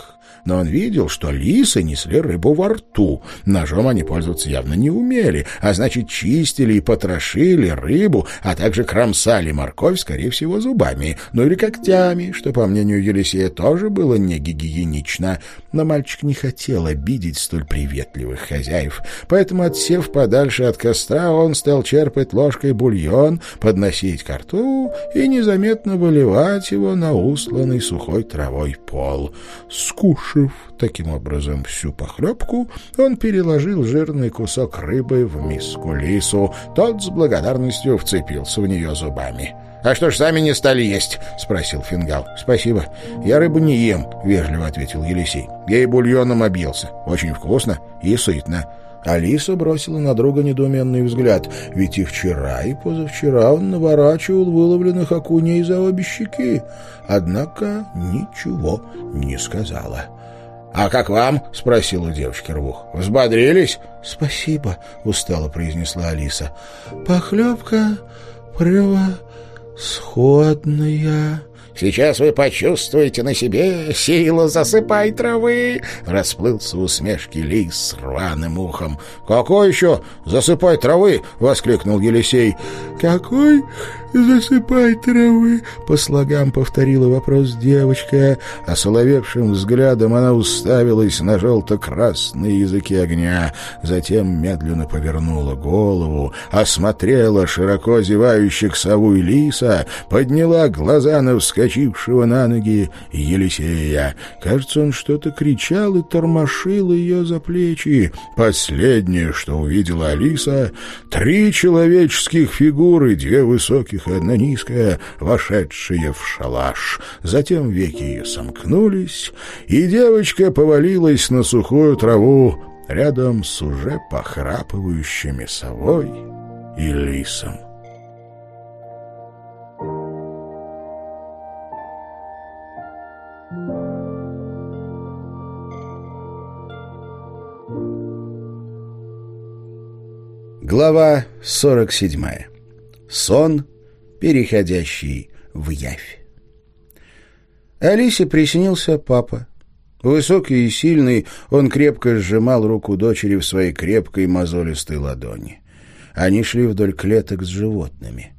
но он видел, что лисы несли рыбу во рту. Ножом они пользоваться явно не умели, а значит, чистили и потрошили рыбу, а также кромсали морковь, скорее всего, зубами, ну или когтями, что, по мнению Елисея, тоже было не гигиенично. Но мальчик не хотел обидеть столь приветливых хозяев, поэтому, отсев подальше от костра, он стал черпать ложкой бульон, подносить ко рту и незаметно выливать его на усланный сухой травой пол. Скуш Осушив таким образом всю похлебку, он переложил жирный кусок рыбы в миску лису. Тот с благодарностью вцепился в нее зубами. «А что ж, сами не стали есть?» — спросил Фингал. «Спасибо. Я рыбу не ем», — вежливо ответил Елисей. «Я и бульоном объелся. Очень вкусно и сытно. Алиса бросила на друга недоуменный взгляд, ведь и вчера, и позавчера он наворачивал выловленных окуней за обе щеки, однако ничего не сказала. «А как вам?» — спросила девочки Рвух. «Взбодрились?» «Спасибо», — устало произнесла Алиса. «Похлебка превосходная». Сейчас вы почувствуете на себе силу засыпай травы!» Расплылся в усмешке лис с рваным ухом. «Какой еще засыпай травы?» — воскликнул Елисей. «Какой засыпай травы?» — по слогам повторила вопрос девочка. А соловевшим взглядом она уставилась на желто-красные языки огня. Затем медленно повернула голову, осмотрела широко зевающих сову и лиса, подняла глаза на вскочившего на ноги Елисея. Кажется, он что-то кричал и тормошил ее за плечи. Последнее, что увидела Алиса — три человеческих фигуры, две высоких и одна низкая, вошедшие в шалаш. Затем веки ее сомкнулись, и девочка повалилась на сухую траву рядом с уже похрапывающими совой и лисом. Глава 47. Сон переходящий в явь. Алисе приснился папа. Высокий и сильный, он крепко сжимал руку дочери в своей крепкой мозолистой ладони. Они шли вдоль клеток с животными.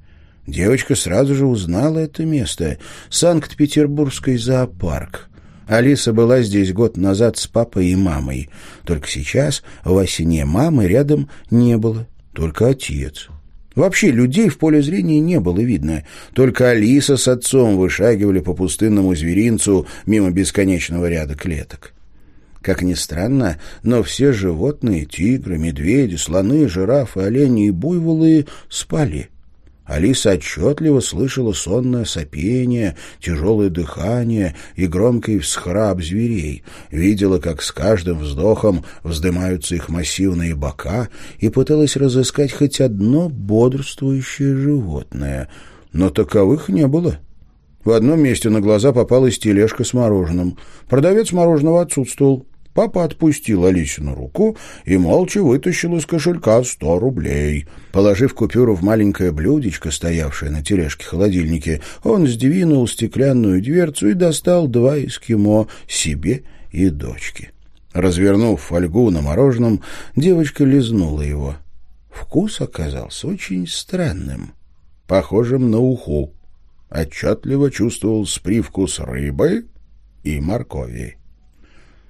Девочка сразу же узнала это место — Санкт-Петербургский зоопарк. Алиса была здесь год назад с папой и мамой. Только сейчас в осене мамы рядом не было, только отец. Вообще людей в поле зрения не было видно. Только Алиса с отцом вышагивали по пустынному зверинцу мимо бесконечного ряда клеток. Как ни странно, но все животные — тигры, медведи, слоны, жирафы, олени и буйволы — спали. Алиса отчетливо слышала сонное сопение, тяжелое дыхание и громкий всхрап зверей, видела, как с каждым вздохом вздымаются их массивные бока и пыталась разыскать хоть одно бодрствующее животное, но таковых не было. В одном месте на глаза попалась тележка с мороженым. Продавец мороженого отсутствовал. Папа отпустил Алисину руку и молча вытащил из кошелька сто рублей. Положив купюру в маленькое блюдечко, стоявшее на тележке-холодильнике, он сдвинул стеклянную дверцу и достал два эскимо себе и дочке. Развернув фольгу на мороженом, девочка лизнула его. Вкус оказался очень странным, похожим на уху. Отчетливо чувствовался привкус рыбы и моркови.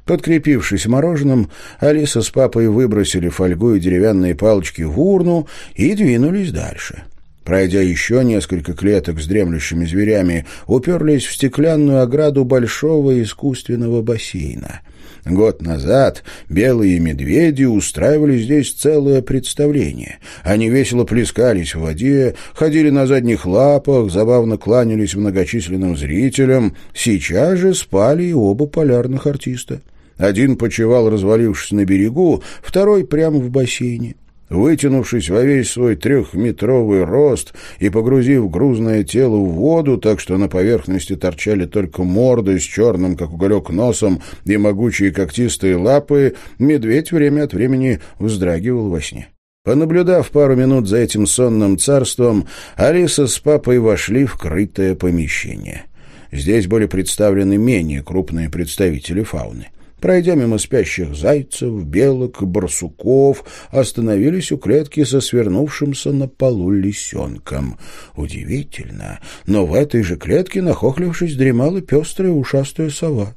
Подкрепившись мороженым, Алиса с папой выбросили фольгу и деревянные палочки в урну и двинулись дальше. Пройдя еще несколько клеток с дремлющими зверями, уперлись в стеклянную ограду большого искусственного бассейна. Год назад белые медведи устраивали здесь целое представление. Они весело плескались в воде, ходили на задних лапах, забавно кланялись многочисленным зрителям. Сейчас же спали и оба полярных артиста. Один почевал, развалившись на берегу, второй прямо в бассейне. Вытянувшись во весь свой трехметровый рост и погрузив грузное тело в воду, так что на поверхности торчали только морды с черным, как уголек, носом и могучие когтистые лапы, медведь время от времени вздрагивал во сне. Понаблюдав пару минут за этим сонным царством, Алиса с папой вошли в крытое помещение. Здесь были представлены менее крупные представители фауны. Пройдя мимо спящих зайцев, белок, барсуков, остановились у клетки со свернувшимся на полу лисенком. Удивительно, но в этой же клетке, нахохлившись, дремала пестрая ушастая сова.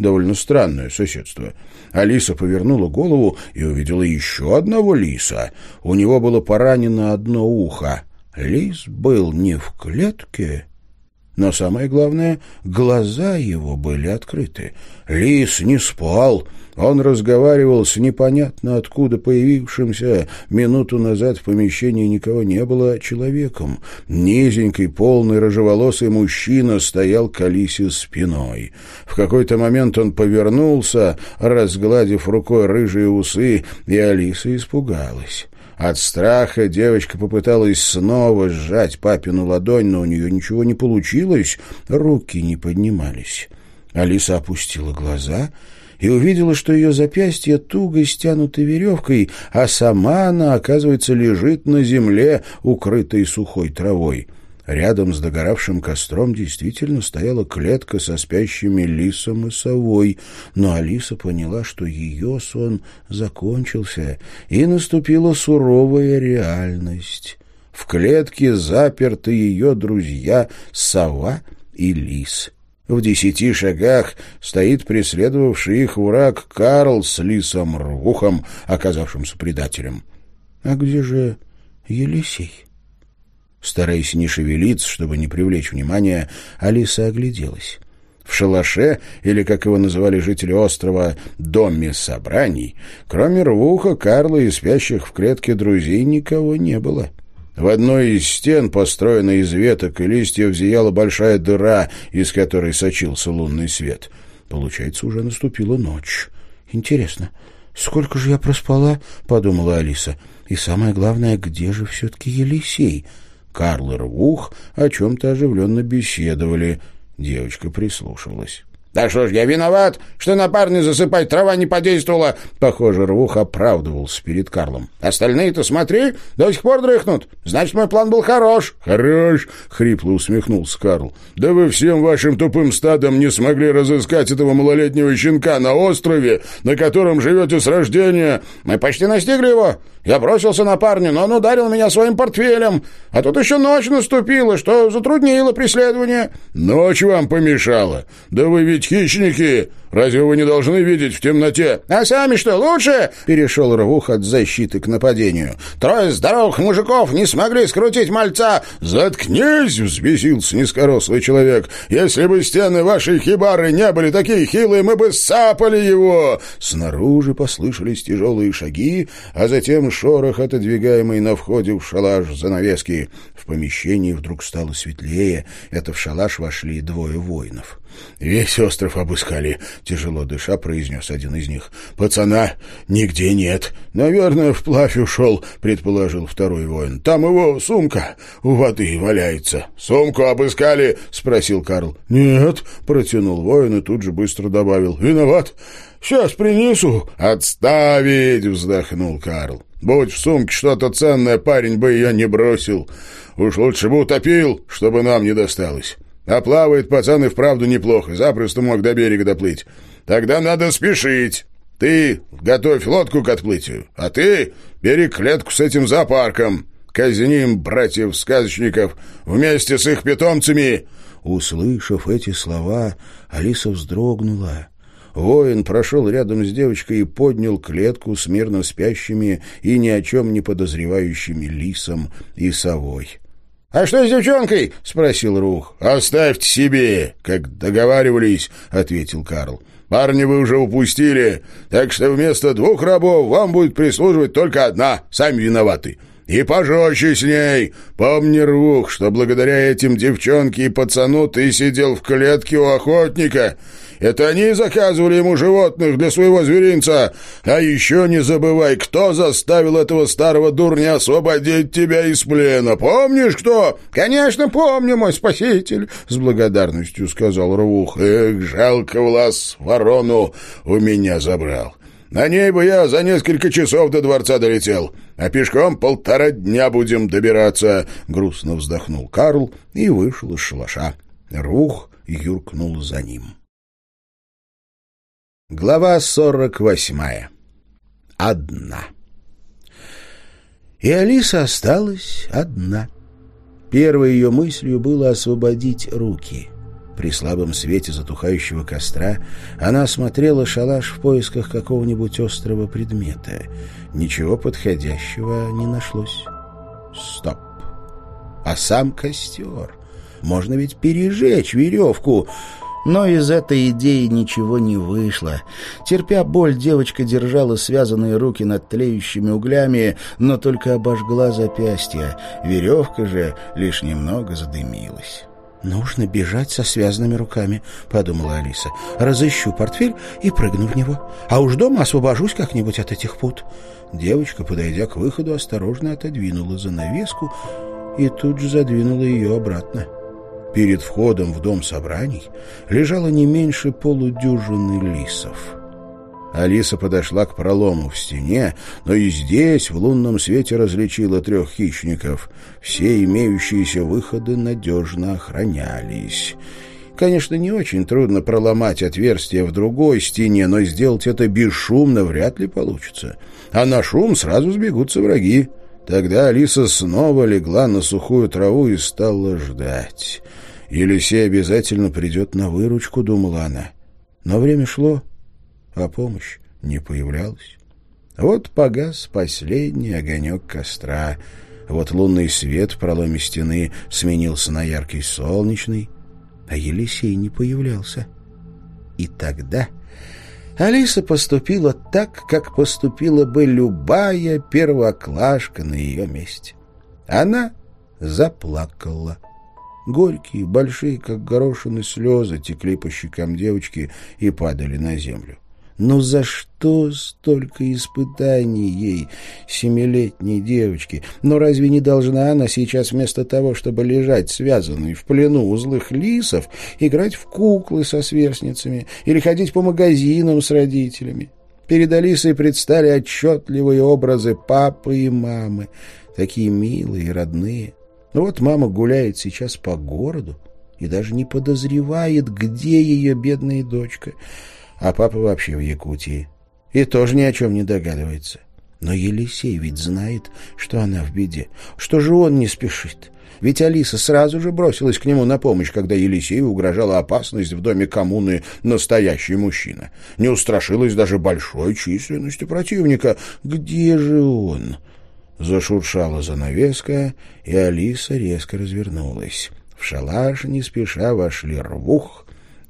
Довольно странное соседство. Алиса повернула голову и увидела еще одного лиса. У него было поранено одно ухо. Лис был не в клетке, Но самое главное, глаза его были открыты. Лис не спал. Он разговаривал с непонятно откуда появившимся минуту назад в помещении никого не было человеком. Низенький, полный, рыжеволосый мужчина стоял к Алисе спиной. В какой-то момент он повернулся, разгладив рукой рыжие усы, и Алиса испугалась. От страха девочка попыталась снова сжать папину ладонь, но у нее ничего не получилось, руки не поднимались. Алиса опустила глаза и увидела, что ее запястья туго стянуты веревкой, а сама она, оказывается, лежит на земле, укрытой сухой травой. Рядом с догоравшим костром действительно стояла клетка со спящими лисом и совой, но Алиса поняла, что ее сон закончился, и наступила суровая реальность. В клетке заперты ее друзья сова и лис. В десяти шагах стоит преследовавший их враг Карл с лисом Рвухом, оказавшимся предателем. А где же Елисей? Стараясь не шевелиться, чтобы не привлечь внимания, Алиса огляделась. В шалаше, или, как его называли жители острова, «доме собраний», кроме рвуха, Карла и спящих в клетке друзей никого не было. В одной из стен, построенной из веток и листьев, зияла большая дыра, из которой сочился лунный свет. Получается, уже наступила ночь. «Интересно, сколько же я проспала?» — подумала Алиса. «И самое главное, где же все-таки Елисей?» Карл и Рвух о чем-то оживленно беседовали. Девочка прислушивалась. «Да что ж, я виноват, что на парня засыпать трава не подействовала!» Похоже, Рвух оправдывался перед Карлом. «Остальные-то, смотри, до сих пор дрыхнут. Значит, мой план был хорош». «Хорош!» — хрипло усмехнулся Карл. «Да вы всем вашим тупым стадом не смогли разыскать этого малолетнего щенка на острове, на котором живете с рождения». «Мы почти настигли его. Я бросился на парня, но он ударил меня своим портфелем. А тут еще ночь наступила, что затруднило преследование». «Ночь вам помешала? Да вы ведь хищники! Разве вы не должны видеть в темноте?» «А сами что, лучше?» — перешел Рвух от защиты к нападению. «Трое здоровых мужиков не смогли скрутить мальца!» «Заткнись!» — взбесился низкорослый человек. «Если бы стены вашей хибары не были такие хилые, мы бы сапали его!» Снаружи послышались тяжелые шаги, а затем шорох, отодвигаемый на входе в шалаш занавески. В помещении вдруг стало светлее. Это в шалаш вошли двое воинов. «Весь остров обыскали», — тяжело дыша произнес один из них. «Пацана нигде нет. Наверное, вплавь ушел», — предположил второй воин. «Там его сумка у воды валяется». «Сумку обыскали?» — спросил Карл. «Нет», — протянул воин и тут же быстро добавил. «Виноват. Сейчас принесу». «Отставить!» — вздохнул Карл. Будь в сумке что-то ценное, парень бы ее не бросил. Уж лучше бы утопил, чтобы нам не досталось. А плавает пацан и вправду неплохо, запросто мог до берега доплыть. Тогда надо спешить. Ты готовь лодку к отплытию, а ты бери клетку с этим зоопарком. Казним братьев-сказочников вместе с их питомцами». Услышав эти слова, Алиса вздрогнула. Воин прошел рядом с девочкой и поднял клетку с мирно спящими и ни о чем не подозревающими лисом и совой. «А что с девчонкой?» — спросил Рух. «Оставьте себе, как договаривались», — ответил Карл. «Парня вы уже упустили, так что вместо двух рабов вам будет прислуживать только одна, сами виноваты. И пожестче с ней. Помни, Рвух, что благодаря этим девчонке и пацану ты сидел в клетке у охотника. Это они заказывали ему животных для своего зверинца. А еще не забывай, кто заставил этого старого дурня освободить тебя из плена. Помнишь, кто?» «Конечно, помню, мой спаситель», — с благодарностью сказал Рвух. «Эх, жалко влас ворону у меня забрал. На ней бы я за несколько часов до дворца долетел, а пешком полтора дня будем добираться», — грустно вздохнул Карл и вышел из шалаша. Рух юркнул за ним. Глава сорок восьмая. Одна. И Алиса осталась одна. Первой ее мыслью было освободить руки. При слабом свете затухающего костра она осмотрела шалаш в поисках какого-нибудь острого предмета. Ничего подходящего не нашлось. Стоп! А сам костер... Можно ведь пережечь веревку. Но из этой идеи ничего не вышло. Терпя боль, девочка держала связанные руки над тлеющими углями, но только обожгла запястье. Веревка же лишь немного задымилась. «Нужно бежать со связанными руками», — подумала Алиса. «Разыщу портфель и прыгну в него. А уж дома освобожусь как-нибудь от этих пут». Девочка, подойдя к выходу, осторожно отодвинула занавеску и тут же задвинула ее обратно. Перед входом в дом собраний лежало не меньше полудюжины лисов. Алиса подошла к пролому в стене, но и здесь в лунном свете различила трех хищников. Все имеющиеся выходы надежно охранялись. Конечно, не очень трудно проломать отверстие в другой стене, но сделать это бесшумно вряд ли получится. А на шум сразу сбегутся враги. Тогда Алиса снова легла на сухую траву и стала ждать. Елисей обязательно придет на выручку, думала она. Но время шло, а помощь не появлялась. Вот погас последний огонек костра. Вот лунный свет в проломе стены сменился на яркий солнечный, а Елисей не появлялся. И тогда Алиса поступила так, как поступила бы любая первоклашка на ее месте. Она заплакала. Горькие, большие, как горошины слезы, текли по щекам девочки и падали на землю. Но за что столько испытаний ей, семилетней девочке? Но разве не должна она сейчас вместо того, чтобы лежать связанной в плену у злых лисов, играть в куклы со сверстницами или ходить по магазинам с родителями? Перед Алисой предстали отчетливые образы папы и мамы, такие милые и родные. Ну вот мама гуляет сейчас по городу и даже не подозревает, где ее бедная дочка — а папа вообще в Якутии. И тоже ни о чем не догадывается. Но Елисей ведь знает, что она в беде. Что же он не спешит? Ведь Алиса сразу же бросилась к нему на помощь, когда Елисею угрожала опасность в доме коммуны настоящий мужчина. Не устрашилась даже большой численностью противника. Где же он? Зашуршала занавеска, и Алиса резко развернулась. В шалаш не спеша вошли рвух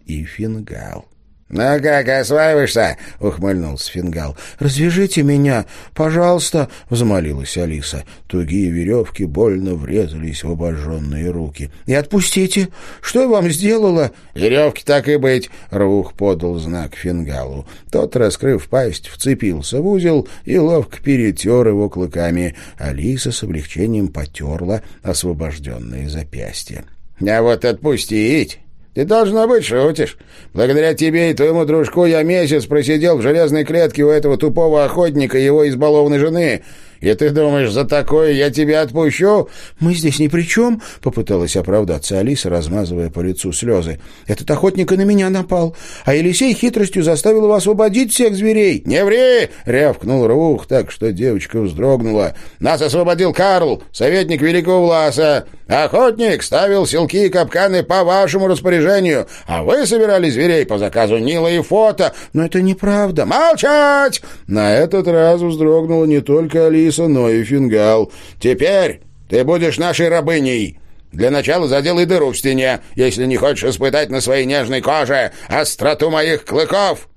и фингал. «Ну как, осваиваешься?» — ухмыльнулся Фингал. «Развяжите меня, пожалуйста!» — взмолилась Алиса. Тугие веревки больно врезались в обожженные руки. «И отпустите! Что я вам сделала?» «Веревки так и быть!» — Рух подал знак Фингалу. Тот, раскрыв пасть, вцепился в узел и ловко перетер его клыками. Алиса с облегчением потерла освобожденные запястья. «А вот отпустить!» Ты, должно быть, шутишь. Благодаря тебе и твоему дружку я месяц просидел в железной клетке у этого тупого охотника и его избалованной жены. И ты думаешь, за такое я тебя отпущу?» «Мы здесь ни при чем», — попыталась оправдаться Алиса, размазывая по лицу слезы. «Этот охотник и на меня напал, а Елисей хитростью заставил его освободить всех зверей». «Не ври!» — рявкнул Рух так, что девочка вздрогнула. «Нас освободил Карл, советник Великого Власа. Охотник ставил селки и капканы по вашему распоряжению, а вы собирали зверей по заказу Нила и фото». «Но это неправда». «Молчать!» На этот раз вздрогнула не только Алиса, Алиса, но и фингал. «Теперь ты будешь нашей рабыней!» Для начала заделай дыру в стене, если не хочешь испытать на своей нежной коже остроту моих клыков!»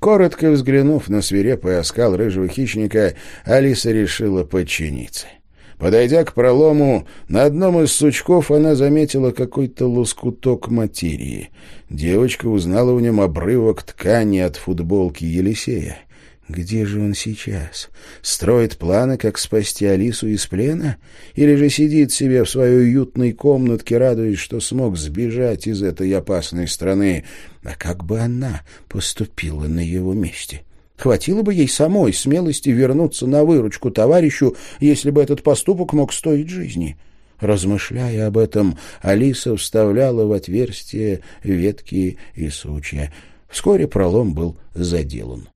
Коротко взглянув на свирепый оскал рыжего хищника, Алиса решила подчиниться. Подойдя к пролому, на одном из сучков она заметила какой-то лоскуток материи. Девочка узнала в нем обрывок ткани от футболки Елисея. Где же он сейчас? Строит планы, как спасти Алису из плена? Или же сидит себе в своей уютной комнатке, радуясь, что смог сбежать из этой опасной страны? А как бы она поступила на его месте? Хватило бы ей самой смелости вернуться на выручку товарищу, если бы этот поступок мог стоить жизни. Размышляя об этом, Алиса вставляла в отверстие ветки и сучья. Вскоре пролом был заделан.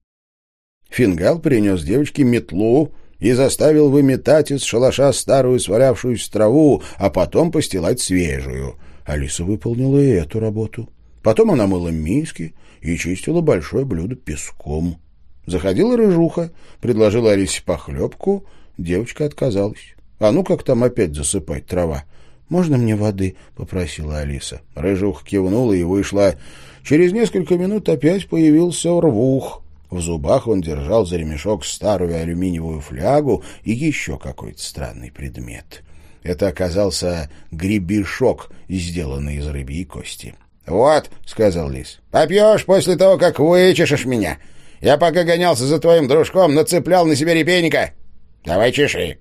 Фингал принес девочке метлу и заставил выметать из шалаша старую свалявшуюся траву, а потом постилать свежую. Алиса выполнила и эту работу. Потом она мыла миски и чистила большое блюдо песком. Заходила рыжуха, предложила Алисе похлебку, девочка отказалась. А ну как там опять засыпать трава? можно мне воды?» — попросила Алиса. Рыжух кивнула и вышла. Через несколько минут опять появился рвух. В зубах он держал за ремешок старую алюминиевую флягу и еще какой-то странный предмет. Это оказался гребешок, сделанный из рыбьей кости. «Вот», — сказал лис, — «попьешь после того, как вычешешь меня. Я пока гонялся за твоим дружком, нацеплял на себя репейника. Давай чеши».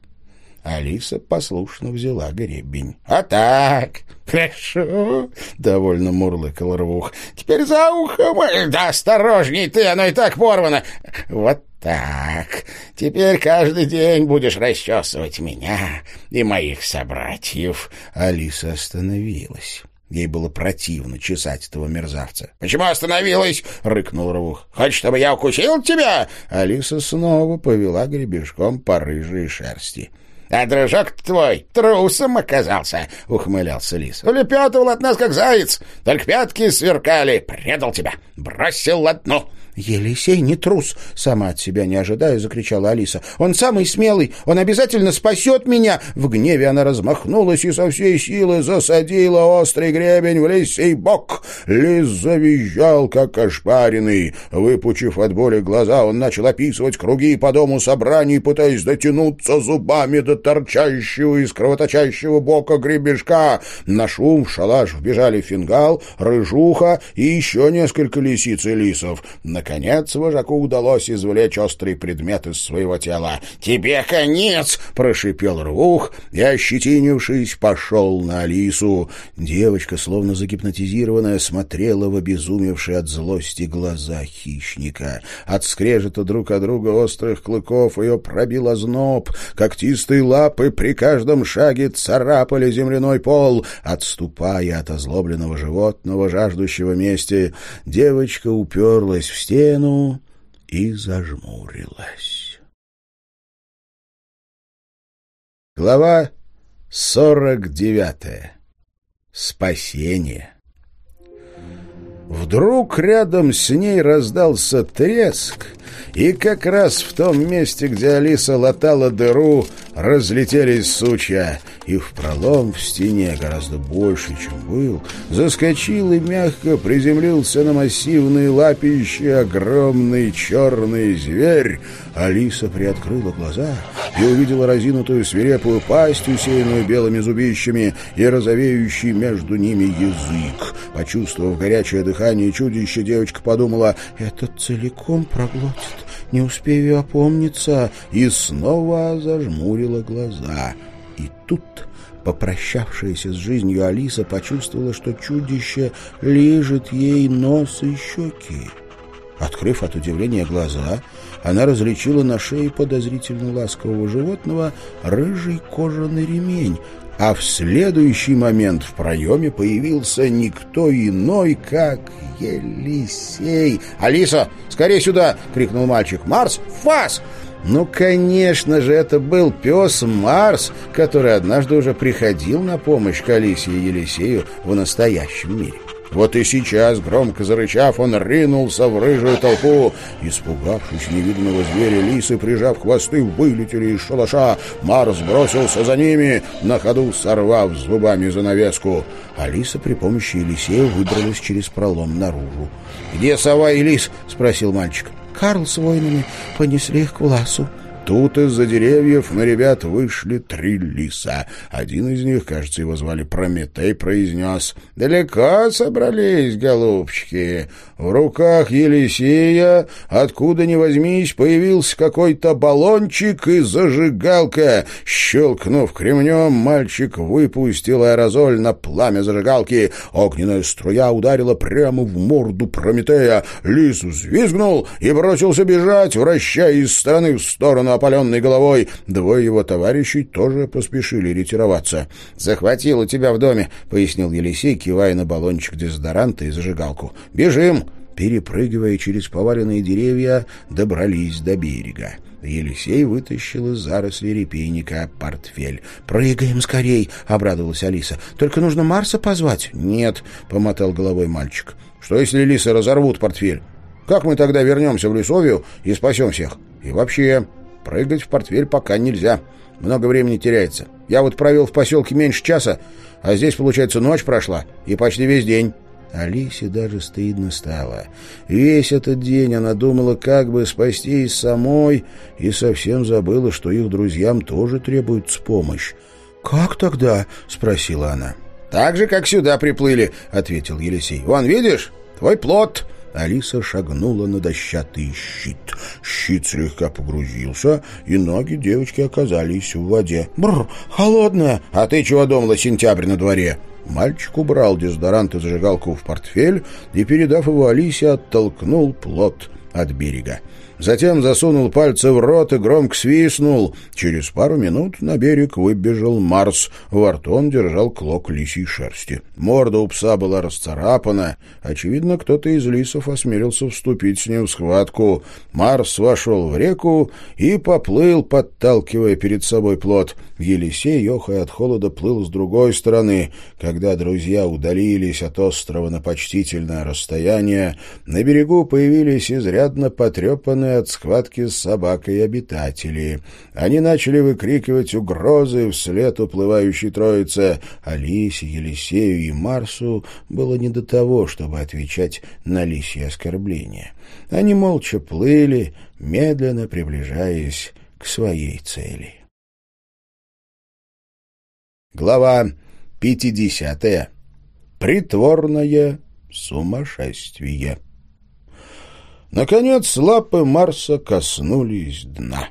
Алиса послушно взяла гребень. «А так, хорошо», — довольно мурлыкал рвух. «Теперь за ухом. Да осторожней ты, оно и так порвано. Вот так. Теперь каждый день будешь расчесывать меня и моих собратьев». Алиса остановилась. Ей было противно чесать этого мерзавца. «Почему остановилась?» — рыкнул Рвух. «Хочешь, чтобы я укусил тебя?» Алиса снова повела гребешком по рыжей шерсти. «А дружок твой трусом оказался», — ухмылялся лис. «Улепетывал от нас, как заяц, только пятки сверкали. Предал тебя, бросил одну». «Елисей не трус!» — сама от себя не ожидая, закричала Алиса. «Он самый смелый! Он обязательно спасет меня!» В гневе она размахнулась и со всей силы засадила острый гребень в лисий бок. Лис завизжал, как ошпаренный. Выпучив от боли глаза, он начал описывать круги по дому собраний, пытаясь дотянуться зубами до торчащего из кровоточащего бока гребешка. На шум в шалаш вбежали фингал, рыжуха и еще несколько лисиц и лисов. Наконец вожаку удалось извлечь острый предмет из своего тела. «Тебе конец!» — прошипел рвух и, ощетинившись, пошел на Алису. Девочка, словно загипнотизированная, смотрела в обезумевшие от злости глаза хищника. От скрежета друг от друга острых клыков ее пробил озноб. Когтистые лапы при каждом шаге царапали земляной пол. Отступая от озлобленного животного, жаждущего мести, девочка уперлась в стену, стену и зажмурилась. Глава сорок девятая. Спасение. Вдруг рядом с ней раздался треск, и как раз в том месте, где Алиса латала дыру, разлетелись сучья, и в пролом в стене, гораздо больше, чем был, заскочил и мягко приземлился на массивные лапищи огромный черный зверь. Алиса приоткрыла глаза и увидела разинутую свирепую пасть, усеянную белыми зубищами, и розовеющий между ними язык. Почувствовав горячее дыхание чудища, девочка подумала, «Это целиком проглотит, не успею опомниться», и снова зажмурила глаза. И тут, попрощавшаяся с жизнью Алиса, почувствовала, что чудище лижет ей нос и щеки. Открыв от удивления глаза, она различила на шее подозрительно ласкового животного рыжий кожаный ремень, а в следующий момент в проеме появился никто иной, как Елисей. «Алиса, скорее сюда!» — крикнул мальчик. «Марс, фас!» Ну, конечно же, это был пес Марс, который однажды уже приходил на помощь к Алисе и Елисею в настоящем мире. Вот и сейчас, громко зарычав, он ринулся в рыжую толпу. Испугавшись невидимого зверя, лисы, прижав хвосты, вылетели из шалаша. Марс бросился за ними, на ходу сорвав зубами занавеску. Алиса при помощи Елисея выбралась через пролом наружу. «Где сова и лис?» — спросил мальчик. «Карл с воинами понесли их к Власу», Тут из-за деревьев на ребят вышли три лиса. Один из них, кажется, его звали Прометей, произнес «Далеко собрались, голубчики?» В руках Елисея, откуда ни возьмись, появился какой-то баллончик и зажигалка. Щелкнув кремнем, мальчик выпустил аэрозоль на пламя зажигалки. Огненная струя ударила прямо в морду Прометея. Лис взвизгнул и бросился бежать, вращая из стороны в сторону опаленной головой. Двое его товарищей тоже поспешили ретироваться. «Захватил у тебя в доме», — пояснил Елисей, кивая на баллончик дезодоранта и зажигалку. «Бежим!» Перепрыгивая через поваленные деревья, добрались до берега. Елисей вытащил из зарослей репейника портфель. «Прыгаем скорей!» — обрадовалась Алиса. «Только нужно Марса позвать?» «Нет», — помотал головой мальчик. «Что, если лисы разорвут портфель? Как мы тогда вернемся в лесовью и спасем всех? И вообще, Прыгать в портфель пока нельзя. Много времени теряется. Я вот провел в поселке меньше часа, а здесь, получается, ночь прошла и почти весь день». Алисе даже стыдно стало. Весь этот день она думала, как бы спастись самой, и совсем забыла, что их друзьям тоже требуется помощь. «Как тогда?» — спросила она. «Так же, как сюда приплыли», — ответил Елисей. «Вон, видишь, твой плод». Алиса шагнула на дощатый щит. Щит слегка погрузился, и ноги девочки оказались в воде. «Бррр, холодная!» «А ты чего думала, сентябрь на дворе?» Мальчик убрал дезодорант и зажигалку в портфель и, передав его Алисе, оттолкнул плот от берега. Затем засунул пальцы в рот и громко свистнул. Через пару минут на берег выбежал Марс. Во рту он держал клок лисьей шерсти. Морда у пса была расцарапана. Очевидно, кто-то из лисов осмелился вступить с ним в схватку. Марс вошел в реку и поплыл, подталкивая перед собой плот. Елисей, ехая от холода, плыл с другой стороны. Когда друзья удалились от острова на почтительное расстояние, на берегу появились изрядно потрепанные от схватки с собакой обитатели. Они начали выкрикивать угрозы вслед уплывающей троице. Алисе, Елисею и Марсу было не до того, чтобы отвечать на лисьи оскорбления. Они молча плыли, медленно приближаясь к своей цели. Глава 50. Притворное сумасшествие. Наконец лапы Марса коснулись дна.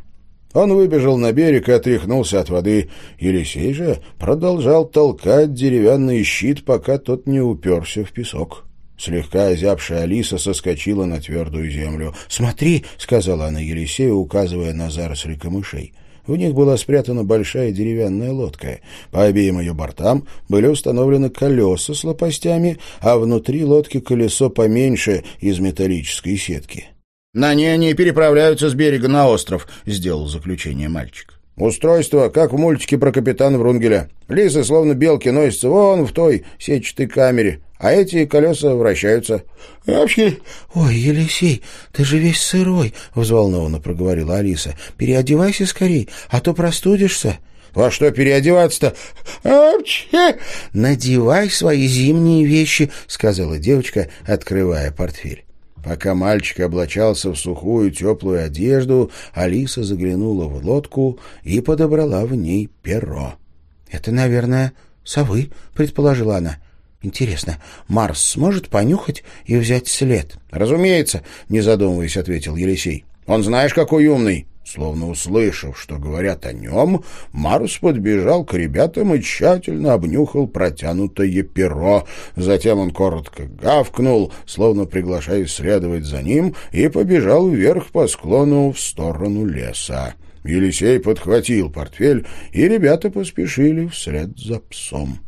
Он выбежал на берег и отряхнулся от воды. Елисей же продолжал толкать деревянный щит, пока тот не уперся в песок. Слегка озябшая Алиса соскочила на твердую землю. «Смотри!» — сказала она Елисею, указывая на заросли камышей. В них была спрятана большая деревянная лодка. По обеим ее бортам были установлены колеса с лопастями, а внутри лодки колесо поменьше из металлической сетки. «На ней они переправляются с берега на остров», — сделал заключение мальчик. Устройство, как в мультике про капитана Врунгеля. Лисы, словно белки, носятся вон в той сетчатой камере, а эти колеса вращаются. — Вообще... — Ой, Елисей, ты же весь сырой, — взволнованно проговорила Алиса. — Переодевайся скорей, а то простудишься. — Во что переодеваться-то? Вообще... — Надевай свои зимние вещи, — сказала девочка, открывая портфель. Пока мальчик облачался в сухую теплую одежду, Алиса заглянула в лодку и подобрала в ней перо. — Это, наверное, совы, — предположила она. — Интересно, Марс сможет понюхать и взять след? — Разумеется, — не задумываясь, ответил Елисей. — Он знаешь, какой умный. Словно услышав, что говорят о нем, Марс подбежал к ребятам и тщательно обнюхал протянутое перо. Затем он коротко гавкнул, словно приглашая следовать за ним, и побежал вверх по склону в сторону леса. Елисей подхватил портфель, и ребята поспешили вслед за псом.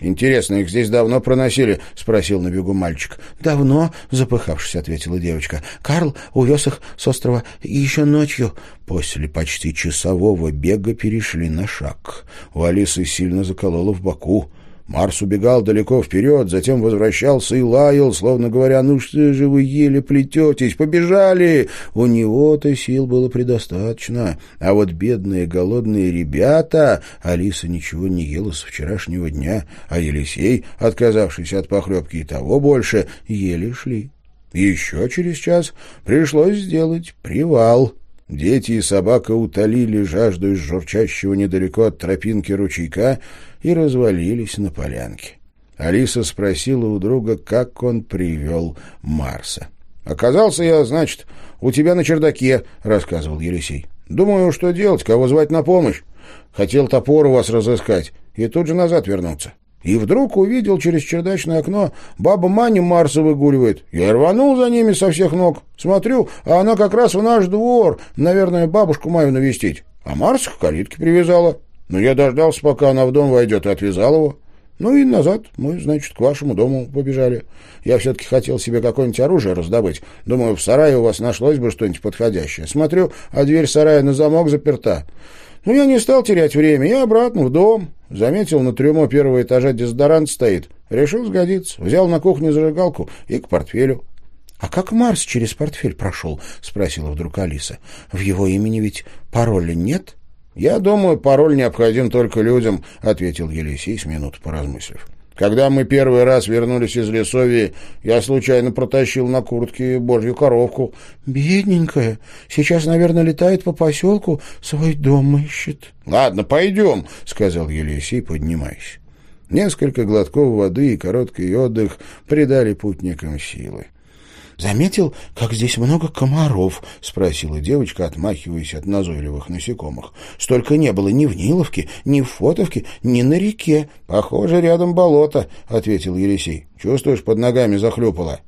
«Интересно, их здесь давно проносили?» — спросил на бегу мальчик. «Давно», — запыхавшись, ответила девочка. «Карл увез их с острова еще ночью». После почти часового бега перешли на шаг. У Алисы сильно заколола в боку. Марс убегал далеко вперед, затем возвращался и лаял, словно говоря, «Ну что же вы еле плететесь? Побежали!» У него-то сил было предостаточно, а вот бедные голодные ребята... Алиса ничего не ела с вчерашнего дня, а Елисей, отказавшийся от похлебки и того больше, еле шли. Еще через час пришлось сделать привал. Дети и собака утолили жажду из журчащего недалеко от тропинки ручейка и развалились на полянке. Алиса спросила у друга, как он привел Марса. «Оказался я, значит, у тебя на чердаке», — рассказывал Елисей. «Думаю, что делать, кого звать на помощь. Хотел топор у вас разыскать и тут же назад вернуться. И вдруг увидел через чердачное окно, баба Маня Марса выгуливает. Я рванул за ними со всех ног. Смотрю, а она как раз в наш двор, наверное, бабушку мою навестить. А Марса к калитке привязала. Но я дождался, пока она в дом войдет, и отвязал его. Ну и назад мы, значит, к вашему дому побежали. Я все-таки хотел себе какое-нибудь оружие раздобыть. Думаю, в сарае у вас нашлось бы что-нибудь подходящее. Смотрю, а дверь сарая на замок заперта. Ну, я не стал терять время. Я обратно в дом. Заметил, на трюмо первого этажа дезодорант стоит. Решил сгодиться. Взял на кухню зажигалку и к портфелю. — А как Марс через портфель прошел? — спросила вдруг Алиса. — В его имени ведь пароля нет? «Я думаю, пароль необходим только людям», — ответил Елисей с минут поразмыслив. «Когда мы первый раз вернулись из лесовья, я случайно протащил на куртке божью коровку». «Бедненькая. Сейчас, наверное, летает по поселку, свой дом ищет». «Ладно, пойдем», — сказал Елисей, поднимаясь. Несколько глотков воды и короткий отдых придали путникам силы. «Заметил, как здесь много комаров?» — спросила девочка, отмахиваясь от назойливых насекомых. «Столько не было ни в Ниловке, ни в Фотовке, ни на реке». «Похоже, рядом болото», — ответил Елисей. «Чувствуешь, под ногами захлюпало?»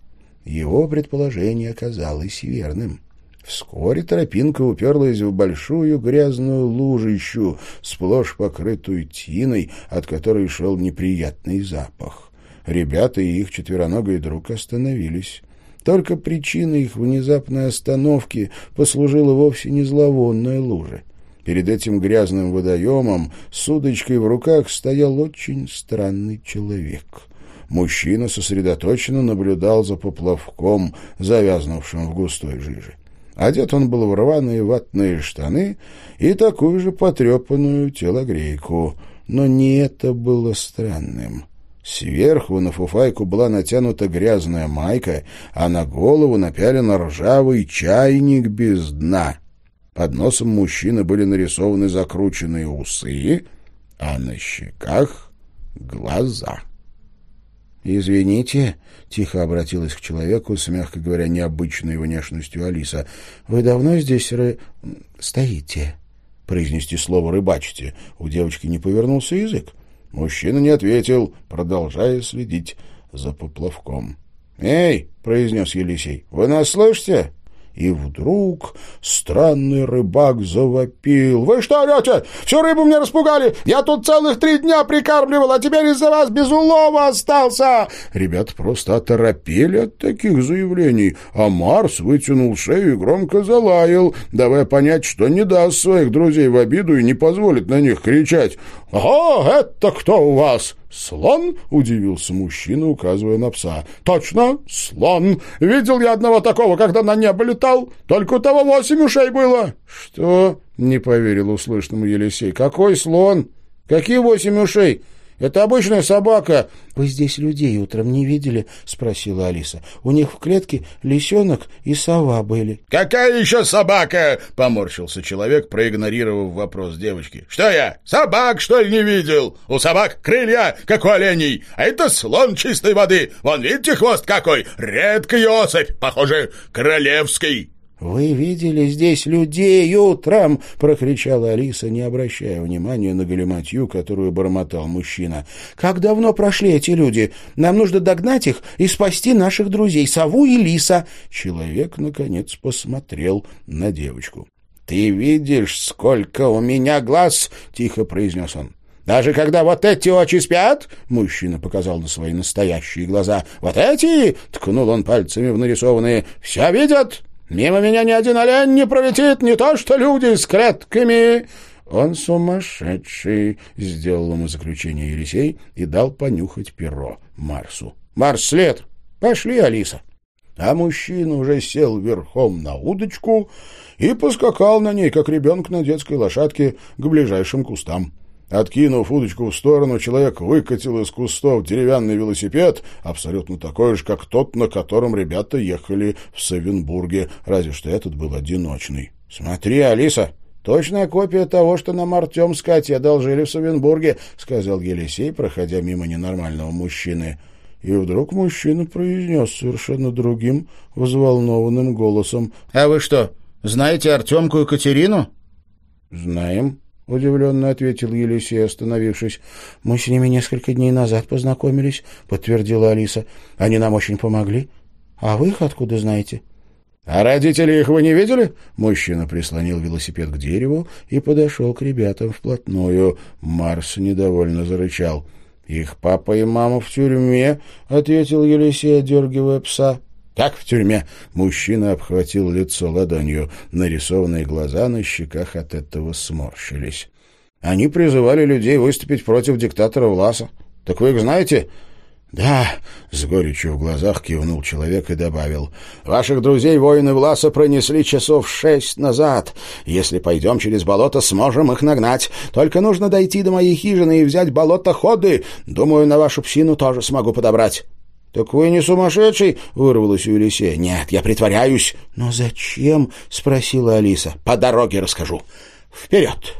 Его предположение оказалось верным. Вскоре тропинка уперлась в большую грязную лужищу, сплошь покрытую тиной, от которой шел неприятный запах. Ребята и их четвероногий друг остановились. Только причиной их внезапной остановки послужила вовсе не зловонная лужа. Перед этим грязным водоемом с удочкой в руках стоял очень странный человек. Мужчина сосредоточенно наблюдал за поплавком, завязнувшим в густой жиже. Одет он был в рваные ватные штаны и такую же потрепанную телогрейку. Но не это было странным. Сверху на фуфайку была натянута грязная майка, а на голову напялен ржавый чайник без дна. Под носом мужчины были нарисованы закрученные усы, а на щеках — глаза. «Извините», — тихо обратилась к человеку с, мягко говоря, необычной внешностью Алиса, — «вы давно здесь ры... стоите?» Произнести слово «рыбачите» у девочки не повернулся язык. Мужчина не ответил, продолжая следить за поплавком. «Эй!» — произнес Елисей. «Вы нас слышите?» И вдруг странный рыбак завопил. «Вы что орете? Всю рыбу мне распугали! Я тут целых три дня прикармливал, а теперь из-за вас без улова остался!» Ребята просто оторопели от таких заявлений, а Марс вытянул шею и громко залаял, давая понять, что не даст своих друзей в обиду и не позволит на них кричать. «О, это кто у вас?» «Слон?» — удивился мужчина, указывая на пса. «Точно, слон. Видел я одного такого, когда на небо летал. Только у того восемь ушей было». «Что?» — не поверил услышанному Елисей. «Какой слон? Какие восемь ушей? Это обычная собака. — Вы здесь людей утром не видели? — спросила Алиса. — У них в клетке лисенок и сова были. — Какая еще собака? — поморщился человек, проигнорировав вопрос девочки. — Что я, собак, что ли, не видел? У собак крылья, как у оленей, а это слон чистой воды. Вон, видите, хвост какой? Редкий особь, похоже, королевский. «Вы видели здесь людей утром!» — прокричала Алиса, не обращая внимания на галиматью, которую бормотал мужчина. «Как давно прошли эти люди? Нам нужно догнать их и спасти наших друзей, сову и лиса!» Человек, наконец, посмотрел на девочку. «Ты видишь, сколько у меня глаз!» — тихо произнес он. Даже когда вот эти очи спят, мужчина показал на свои настоящие глаза, вот эти, ткнул он пальцами в нарисованные, все видят. Мимо меня ни один олень не пролетит, не то что люди с клетками. Он сумасшедший, сделал ему заключение Елисей и дал понюхать перо Марсу. Марс след. Пошли, Алиса. А мужчина уже сел верхом на удочку и поскакал на ней, как ребенок на детской лошадке, к ближайшим кустам. Откинув удочку в сторону, человек выкатил из кустов деревянный велосипед, абсолютно такой же, как тот, на котором ребята ехали в Савенбурге, разве что этот был одиночный. «Смотри, Алиса, точная копия того, что нам Артем с Катей одолжили в Савенбурге», — сказал Елисей, проходя мимо ненормального мужчины. И вдруг мужчина произнес совершенно другим, взволнованным голосом. «А вы что, знаете Артемку и Катерину?» «Знаем», — удивленно ответил Елисей, остановившись. — Мы с ними несколько дней назад познакомились, — подтвердила Алиса. — Они нам очень помогли. А вы их откуда знаете? — А родители их вы не видели? Мужчина прислонил велосипед к дереву и подошел к ребятам вплотную. Марс недовольно зарычал. — Их папа и мама в тюрьме, — ответил Елисей, одергивая пса. «Как в тюрьме?» Мужчина обхватил лицо ладонью. Нарисованные глаза на щеках от этого сморщились. «Они призывали людей выступить против диктатора Власа. Так вы их знаете?» «Да», — с горечью в глазах кивнул человек и добавил, «ваших друзей воины Власа пронесли часов шесть назад. Если пойдем через болото, сможем их нагнать. Только нужно дойти до моей хижины и взять болотоходы. Думаю, на вашу псину тоже смогу подобрать». «Так вы не сумасшедший?» — вырвалось у Елисея. «Нет, я притворяюсь». «Но зачем?» — спросила Алиса. «По дороге расскажу. Вперед!»